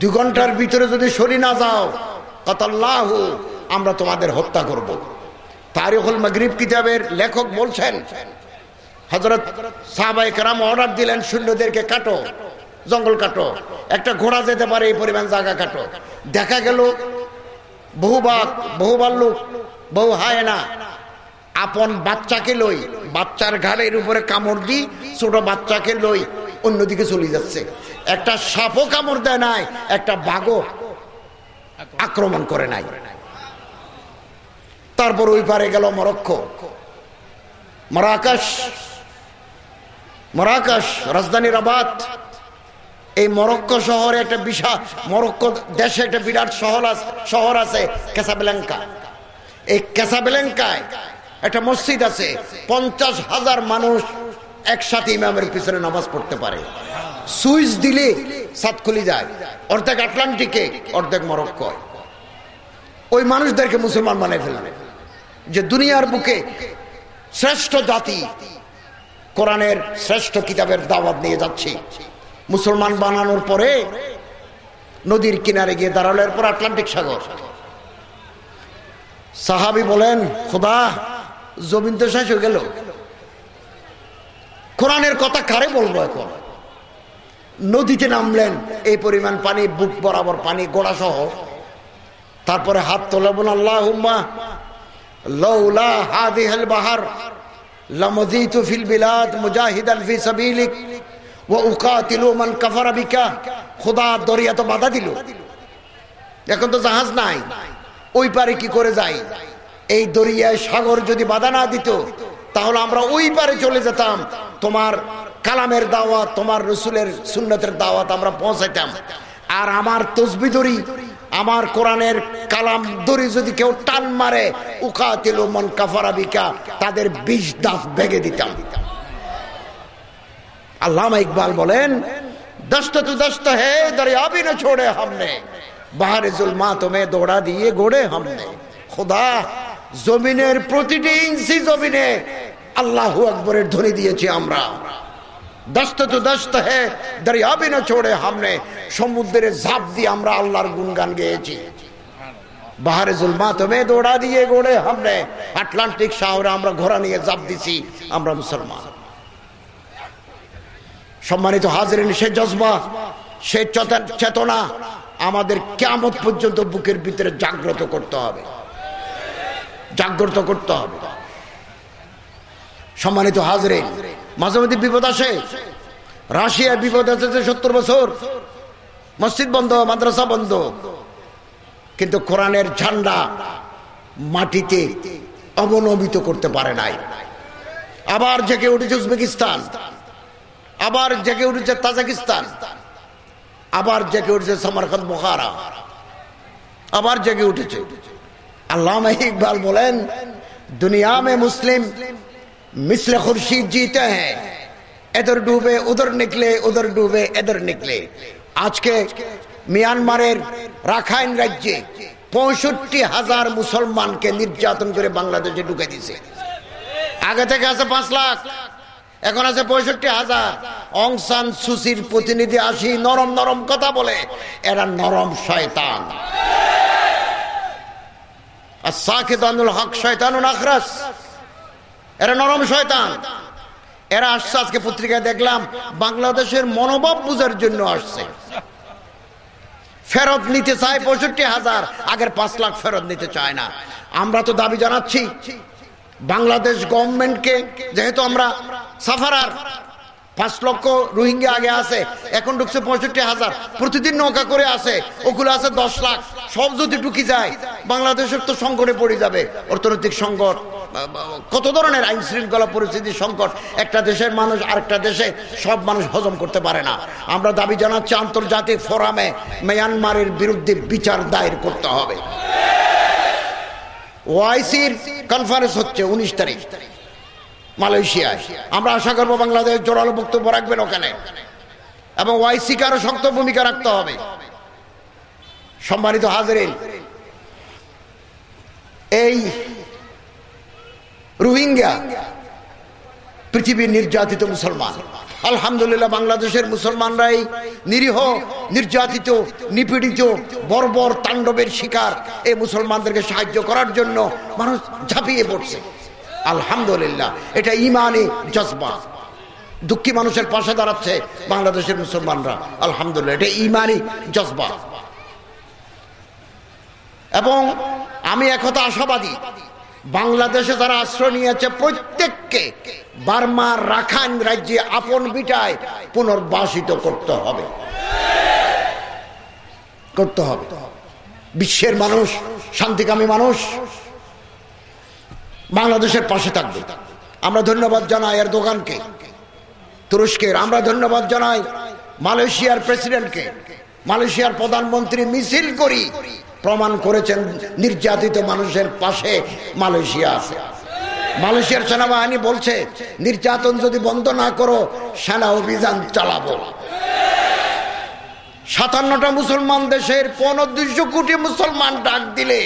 দু ঘণ্টার ভিতরে যদি সরি না যাও, কতাল্লাহ, আমরা তোমাদের হত্যা করব। তারিখুল মগরিব কিতাবের লেখক বলছেন হজরত সাহবাই কারাম অর্ডার দিলেন, সৈন্যদেরকে কাটো, জঙ্গল কাটো, একটা ঘোড়া যেতে পারে, এই পরিমাণ জায়গা কাটো। দেখা গেল বহু বাঘ বহু ভাল্লুক বউ হায় না, আপন বাচ্চাকে লই, বাচ্চার ঘাড়ের উপরে কামড় দি ছোট বাচ্চাকে লই অন্যদিকে চলে যাচ্ছে। একটা সাপও কামড় দেয় নাই, একটা বাঘও আক্রমণ করে নাই। তারপর ওই পারে গেল মরক্কো। মরাকাশ মরাকাশ রাজধানী রাবাত এই মরক্কো শহরে একটা বিশাল মরক্কো দেশে একটা বিরাট শহর আছে শহর আছে, ক্যাসাবেলেঙ্কা। এই ক্যাসাবেলেঙ্কায় একটা মসজিদ আছে, পঞ্চাশ হাজার মানুষ একসাথে ইমামের পিছনে নামাজ পড়তে পারে। সুইচ দিলে সাত খুলি যায়, অর্ধেক আটলান্টিকে, অর্ধেক মরক্কোয়। ওই মানুষদেরকে মুসলমান বানিয়ে ফেলবে। যে দুনিয়ার বুকে শ্রেষ্ঠ জাতি কোরআনের শ্রেষ্ঠ কিতাবের দাওয়াত নিয়ে যাচ্ছে। মুসলমান বানানোর পরে নদীর কিনারে গিয়ে দাঁড়াল, এরপর আটলান্টিক সাগর। সাহাবি বলেন, খোদা, জমিন তো শেষ হয়ে গেল। কোরআনের কথা কারে বলব এখন? নদীতে নামলেন, এই পরিমাণ পানি, বুক বরাবর পানি গোড়া সহ তারপরে হাত তোলে বোন আল্লাহ লৌলা হাদিহাল বাহার ফিল বিলাদ মুজাহিদান ফি সাবিলিক ওয়া উকাতিলু মান কাফারা বিকা খোদা দরিয়া তো বাধা দিল। এখন তো জাহাজ নাই। ওই পারে কি করে যাই? এই দরিয়ায় সাগর যদি বাধা না দিত, তাহলে আমরা ওই পারে চলে যেতাম। তোমার কালামের দাওয়াত, তোমার রসুলের সুন্নতের দাওয়াত আমরা পৌঁছাইতাম। আর আমার তসবি দড়ি আমার কোরআনের কালাম দড়ি যদি কেউ টান মারে উখা তিল মন কাফারাবিকা তাদের বিষ দাফ বেগে দিতাম। আল্লাহ ইকবাল বলেন, দস্ত তো দস্ত হে দরিয়াবি না ছোড়ে হামনে, বাহারে জুলমা তোমে দৌড়া দিয়ে গোড়ে হামনে। খোদা, জমিনের প্রতিটি ইঞ্চি জমিনে আল্লাহু আকবরের ধরে দিয়েছি আমরা আমরা। দস্ত তো দস্ত হে, দরিয়াবি না ছোড়ে হামনে, সমুদ্রের ঝাঁপ দিয়ে আমরা আল্লাহর গুনগান গেয়েছি। বাহারে জুলমা মে দৌড়া দিয়ে গোড়ে হামনে, আটলান্টিক শহরে আমরা ঘোড়া নিয়ে জাপ দিছি, আমরা মুসলমান। সম্মানিত হাজরিন, সে জজবা, সে চেতনা আমাদের কেমন পর্যন্ত বুকের ভিতরে জাগ্রত করতে হবে। জাগ্রত করতে হবে। সম্মানিত হাজরিন মাঝে মধ্যে বিপদ আসে। রাশিয়া বিপদ আছে সত্তর বছর। মসজিদ বন্ধ, মাদ্রাসা বন্ধ। কিন্তু কোরআনের ঝান্ডা মাটিতে অবনমিত করতে পারে নাই। আবার জেগে উঠেছে উজবেকিস্তান। আবার জেগে উঠেছে তাজাকিস্তান। আবার জেগে উঠেছে সমরখন্দ বোখারা। আবার জেগে উঠেছে। আল্লাহ ইকবাল বলেন, দুনিয়া মে মুসলিম মিসলে খুরশিদ जीते हैं এদের ডুবে উধর নিকলে উধর ডুবে এদের নিকলে আজকে মিয়ানমারের রাখাইন রাজ্যে পঁয়ষট্টি হাজার মুসলমানকে নির্যাতন করে বাংলাদেশে ঢুকে দিছে আগে থেকে আছে পাঁচ লাখ এখন আছে পঁয়ষট্টি হাজার অংসান সুসির প্রতিনিধি আসি নরম নরম কথা বলে এরা নরম শয়তান আর সাকিদানুল হক শয়তানুল আখরাস এরা নরম শয়তান। এরা আসছে আজকে পত্রিকায় দেখলাম, বাংলাদেশের মনোভাব বুঝার জন্য আসছে। ফেরত নিতে চায় পঁয়ষট্টি হাজার, আগের পাঁচ লাখ ফেরত নিতে চায় না। আমরা তো দাবি জানাচ্ছি, বাংলাদেশ গভর্নমেন্টকে যেহেতু আমরা সাফারার পাঁচ লক্ষ রোহিঙ্গা আগে আছে, এখন ঢুকছে পঁয়ষট্টি হাজার। প্রতিদিন নৌকা করে আছে ওগুলো আছে দশ লাখ। সব যদি ঢুকি যায়, বাংলাদেশের তো সংকটে পড়ে যাবে। অর্থনৈতিক সংকট, কত ধরনের আইন শৃঙ্খলা পরিস্থিতির সংকট? একটা দেশের মানুষ আরেকটা দেশে, সব মানুষ হজম করতে পারে না। আমরা দাবি জানাচ্ছি, আন্তর্জাতিক ফোরামে মিয়ানমারের বিরুদ্ধে বিচার দায়ের করতে হবে। ওআইসির কনফারেন্স হচ্ছে উনিশ তারিখ। মালয়েশিয়ায়। আমরা আশা করব বাংলাদেশ জোরালো বক্তব্য রাখবেন ওখানে। এবং ওয়াইসিকে আরও শক্ত ভূমিকা রাখতে হবে। সম্মানিত হাজরিন, এই রোহিঙ্গা পৃথিবীর নির্যাতিত মুসলমান। আলহামদুলিল্লাহ বাংলাদেশের মুসলমানরাই নিরীহ, নির্যাতিত, নিপীড়িত, বর্বর তাণ্ডবের শিকার এই মুসলমানদেরকে সাহায্য করার জন্য মানুষ ঝাঁপিয়ে পড়ছে। আলহামদুলিল্লাহ, এটা ইমানি জজবা। দুঃখী মানুষের পাশে দাঁড়াচ্ছে বাংলাদেশের মুসলমানরা। আলহামদুলিল্লাহ, এটা ইমানি জজবা। এবং আমি একথা আশাবাদী, বাংলাদেশে যারা আশ্রয় নিয়েছে প্রত্যেককে বার্মার রাখাইন রাজ্যে আপন বিটায় পুনর্বাসিত করতে হবে। করতে হবে। বিশ্বের মানুষ, শান্তিকামী মানুষ বাংলাদেশের পাশে থাকবে। আমরা ধন্যবাদ জানাই এর দোকানকে তুরস্কের। আমরা ধন্যবাদ জানাই মালয়েশিয়ার প্রেসিডেন্টকে। মালয়েশিয়ার প্রধানমন্ত্রী মিছিল করি, প্রমাণ করেছেন নির্যাতিত মানুষের পাশে মালয়েশিয়া আছে। মালয়েশিয়ার সেনাবাহিনী বলছে, নির্যাতন যদি বন্ধ না করো, সেনা অভিযান চালাবো। সাতান্নটা মুসলমান দেশের পনেরো দুইশো কোটি মুসলমান ডাক দিলে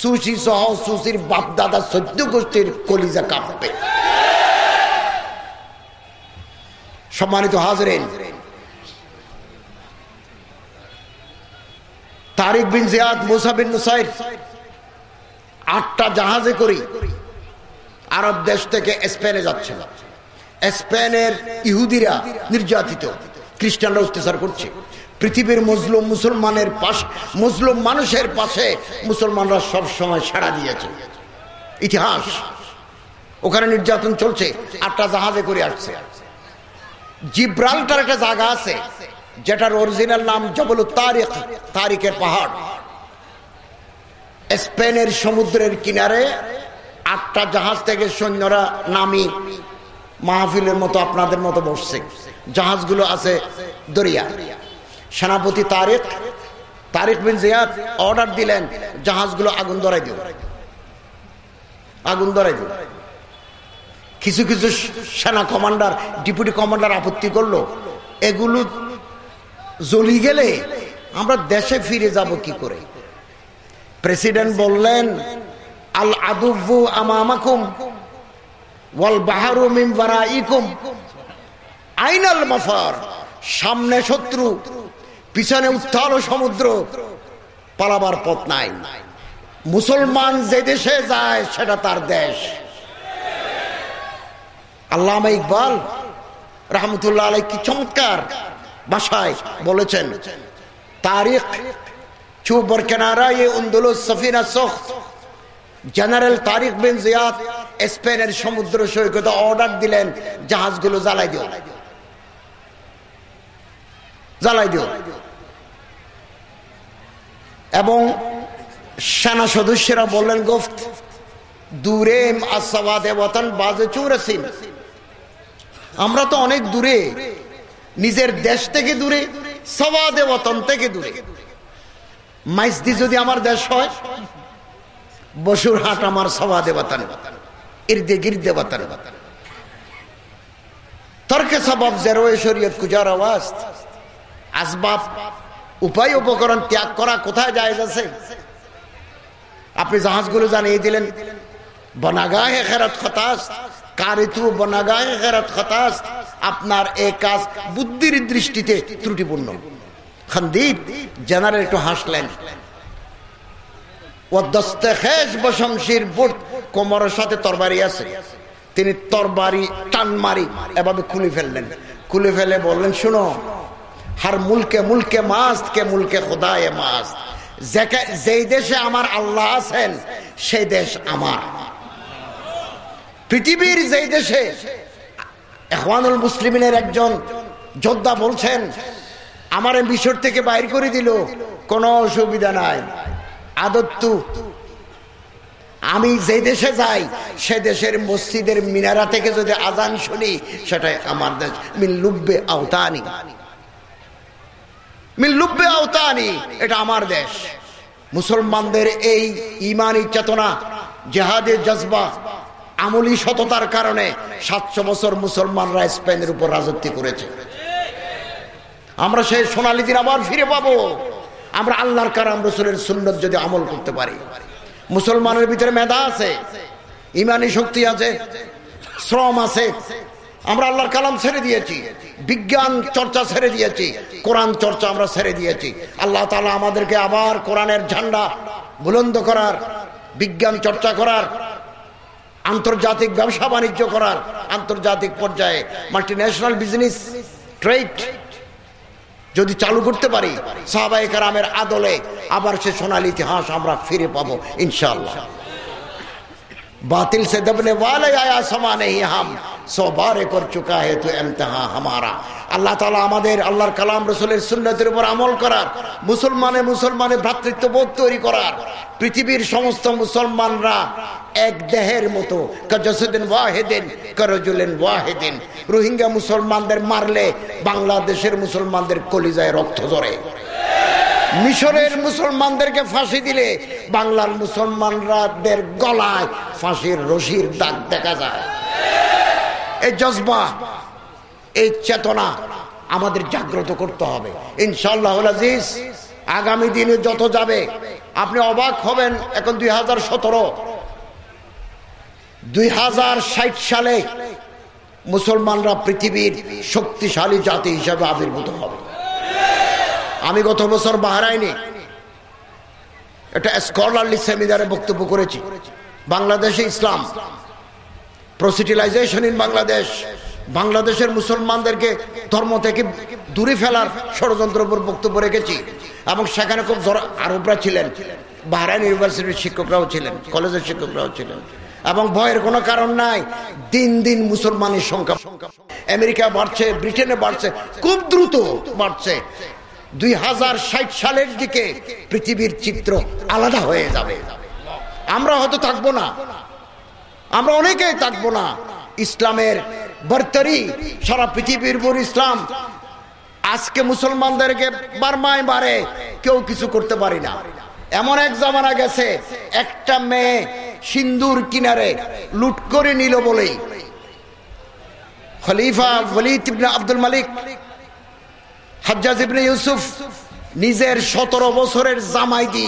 সুশি সহ সুশির বাপ দাদা সদ্য গোষ্ঠীর কলিজা কাঁপবে। সম্মানিত হাজরেন, তারিক বিন জিয়াদ, মুসা বিন নুসাইর আটটা জাহাজে করি আরব দেশ থেকে স্পেনে যাচ্ছিল। স্পেনের ইহুদিরা নির্যাতিত, খ্রিস্টানরা অত্যাচার করছে। পৃথিবীর মুসলিম মুসলমানের পাশ, মুসলিম মানুষের পাশে মুসলমানরা সব সময় সাড়া দিয়েছে। ইতিহাস, ওখানে নির্যাতন চলছে, আটটা জাহাজে করে আসছে। জিব্রালটার একটা জায়গা আছে, যেটার অরিজিনাল নাম জবল তারিক তারিকের পাহাড়। স্পেনের সমুদ্রের কিনারে আটটা জাহাজ থেকে সৈন্যরা নামি মাহফিলের মতো আপনাদের মতো বসছে। জাহাজগুলো আছে দরিয়া। সেনাপতি তারেক তারেক বিন জিয়াদ অর্ডার দিলেন, জাহাজগুলো আগুন ধরাই দিল আগুন ধরাই দিল কিছু কিছু সেনা কমান্ডার, ডিপুটি কমান্ডার আপত্তি করল, এগুলো জ্বলি গেলে আমরা দেশে ফিরে যাব কি করে? প্রেসিডেন্ট বললেন, আল আদুবু আমামাকুম ওয়াল বাহারু মিম বারাইকুম। আইনাল মাফার, সামনে শত্রু পিছনে উত্থাল সমুদ্র, পালাবার পথ নাই। মুসলমান যে দেশে যায়, সেটা তার দেশ। আল্লাহ ইকবাল রহমতুল্লাহ আলাই কি চমৎকার বাসায় বলেছেন, তারিখ চুবর কেনারা জেনারেল তারিখ বিন জিয়াদ স্পেনের সমুদ্র সৈকতে অর্ডার দিলেন, জাহাজগুলো জ্বালাই দিয়ে জ্বালাই দিও। এবং সেনা সদস্যরা বললেন, গোফত, দূরে আসাবাদে বাজে চুরসিন। আমরা তো অনেক দূরে, নিজের দেশ থেকে দূরে, সবাদে বতন থেকে দূরে। মাইসদি যদি আমার দেশ হয়, বসুর হাট আমার সবাদে বাতান ইর্দে গির্দে বাতান তর্কে সবাব জেরোয়ে শরীয়ত কুজার আওয়াজ। আসবাব, উপায় উপকরণ ত্যাগ করা কোথায় যায় আছে? আপনি জাহাজগুলো জানিয়ে দিলেন কারিতু আপনার এই কাজ বুদ্ধির দৃষ্টিতে ত্রুটিপূর্ণ। খান্দিদ জেনারেল একটু হাসলেন। সাথে তরবারি আছে। তিনি তরবারি টান মারি এভাবে খুলে ফেললেন। খুলে ফেলে বললেন, শুনো হার মুলকে মুলকে মাস্ত, কে মুলকে খোদায় মাস্ত। যেই দেশে আমার আল্লাহ আছেন, সেই দেশ আমার। পৃথিবীর যেই দেশে এখওয়ানুল মুসলিমিনের একজন যোদ্ধা বলছেন, আমার মিশর থেকে বাইর করে দিল, কোনো অসুবিধা নাই। আদত্তু আমি যে দেশে যাই, সে দেশের মসজিদের মিনারা থেকে যদি আজান শুনি, সেটাই আমার দেশ। আমি মিল্লুব্বে আওতানি। মিল্লুব্বে আওতানি, এটা আমার দেশ। মুসলমানদের এই ইমানি চেতনা জেহাদের জজবা, আমলি সততার কারণে সাতশো বছর মুসলমানরা স্পেনের উপর রাজত্ব করেছে। আমরা সেই সোনালি দিন আবার ফিরে পাবো। আমরা আল্লাহর কারাম রসুলের সুন্নত যদি আমল করতে পারি। মুসলমানের ভিতরে মেধা আছে, ইমানি শক্তি আছে, শ্রম আছে আমরা আল্লাহর কালাম ছেড়ে দিয়েছি। বিজ্ঞান চর্চা ছেড়ে দিয়েছি। কোরআন চর্চা আমরা ছেড়ে দিয়েছি। আল্লাহ তালা আমাদেরকে আবার কোরআনের ঝান্ডা বুলন্দ করার, বিজ্ঞান চর্চা করার, আন্তর্জাতিক ব্যবসা বাণিজ্য করার, আন্তর্জাতিক পর্যায়ে মাল্টি ন্যাশনাল বিজনেস ট্রেড যদি চালু করতে পারি সাহাবাই কারামের আদলে আবার সে সোনালি ইতিহাস আমরা ফিরে পাবো ইনশাল্লাহ बातिल से दबने वाले आया समा नहीं हम सौ बारे कर चुका है तो इम्तहा हमारा আল্লাহ তালা আমাদের আল্লাহর কালাম রসুলের সুন্নতের উপর আমল করার মুসলমানে মুসলমানে ভ্রাতৃত্ববোধ তৈরি করার পৃথিবীর সমস্ত মুসলমানরা এক দেহের মতো কাজসুদ্দিন ওয়াহেদিন করজুলেন ওয়াহেদিন রোহিঙ্গা মুসলমানদের মারলে বাংলাদেশের মুসলমানদের কলিজায় রক্ত ধরে মিশরের মুসলমানদেরকে ফাঁসি দিলে বাংলার মুসলমানরাদের গলায় ফাঁসির রশির দাগ দেখা যায়। এই জজবা, এই চেতনা আমাদের জাগ্রত করতে হবে। ইনশাল্লাহ আজিজ, আগামী দিনে যত যাবে, আপনি অবাক হবেন, এখন দুই হাজার সতেরো। দুই হাজার ষাট সালে মুসলমানরা পৃথিবীর শক্তিশালী জাতি হিসাবে আবির্ভূত হবে। আমি গত বছর বাহারাইনি একটা স্কলারলি সেমিনারে বক্তব্য করেছি। বাংলাদেশে ইসলাম প্রসিটিলাইজেশন ইন বাংলাদেশ বাংলাদেশের মুসলমানদেরকে ধর্ম থেকে দূরে ফেলার ষড়যন্ত্র উপর বক্তব্য রেখেছি এবং সেখানে খুব আরবরা ছিলেন, বাহরাইন ইউনিভার্সিটির শিক্ষকরাও ছিলেন, কলেজের শিক্ষকরাও ছিলেন এবং ভয়ের কোনো কারণ নাই, দিন দিন মুসলমানের সংখ্যা আমেরিকা বাড়ছে, ব্রিটেনে বাড়ছে, খুব দ্রুত বাড়ছে। দুই হাজার ষাট সালের দিকে পৃথিবীর চিত্র আলাদা হয়ে যাবে। আমরা হয়তো থাকব না। আমরা অনেকেই থাকব না। ইসলামের বর্তরি সারা পৃথিবীর উপর ইসলাম। আজকে মুসলমানদেরকে বারমায় বারে কেউ কিছু করতে পারি না। এমন এক জামানা গেছে, একটা মেয়ে সিন্দুর কিনারে লুট করে নিল বলেই। খলিফা আব্দুল মালিক হাজ্জাজ ইবনে ইউসুফ নিজের সতেরো বছরের জামাই দি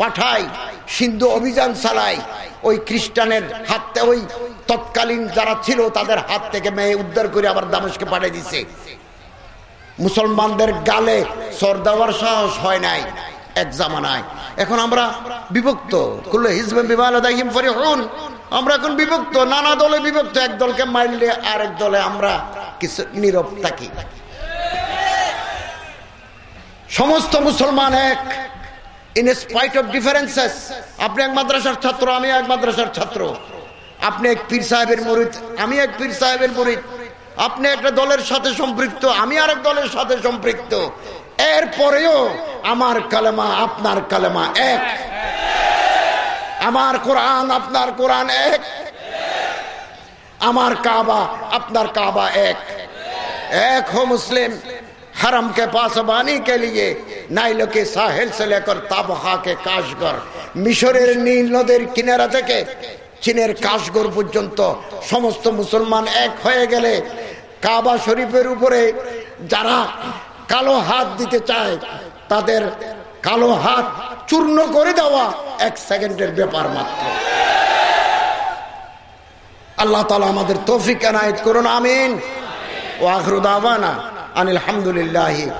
পাঠায়, সিন্ধু অভিযান চালায়। ওই খ্রিস্টানের হাতে ওই তৎকালীন যারা ছিল তাদের হাত থেকে মেয়ে উদ্ধার করে আবার দামেশকে পাঠিয়ে দিছে। মুসলমানদের গালে সর দেওয়ার সাহস হয় নাই, এক জামানায়। এখন আমরা বিভক্ত। করলে হিজবে ফরি হন আমরা এখন বিভক্ত, নানা দলে বিভক্ত। এক দলকে মারলে আরেক দলে আমরা কিছু নীরব থাকি। সমস্ত মুসলমান এক ইন স্পাইট অফ ডিফারেন্সেস আপনি এক মাদ্রাসার ছাত্র, আমি এক মাদ্রাসার ছাত্র। আপনি এক পীর সাহেবের মরিদ, আমি এক পীর সাহেবের মরিদ। আপনি একটা দলের সাথে সম্পৃক্ত, আমি আরেক দলের সাথে সম্পৃক্ত। এরপরেও আমার কালেমা আপনার কালেমা এক। আমার কোরআন আপনার কোরআন এক। আমার কাবা আপনার কাবা এক। এক হো মুসলিম। हरम के पासबानी के लिए नाइलो के साहिल से लेकर ताबहा के মিশরের নীল নদের কিনারা থেকে চীনের কাশগর পর্যন্ত সমস্ত মুসলমান এক হয়ে গেলে কাবা শরীফের উপরে যারা কালো হাত দিতে চায়, তাদের কালো হাত চূর্ণ করে দেওয়া এক সেকেন্ডের ব্যাপার মাত্র। আল্লাহ তালা আমাদের তৌফিক এনায়ত করুন, আমিন। ও আখরুদাবানা عن الحمد لله.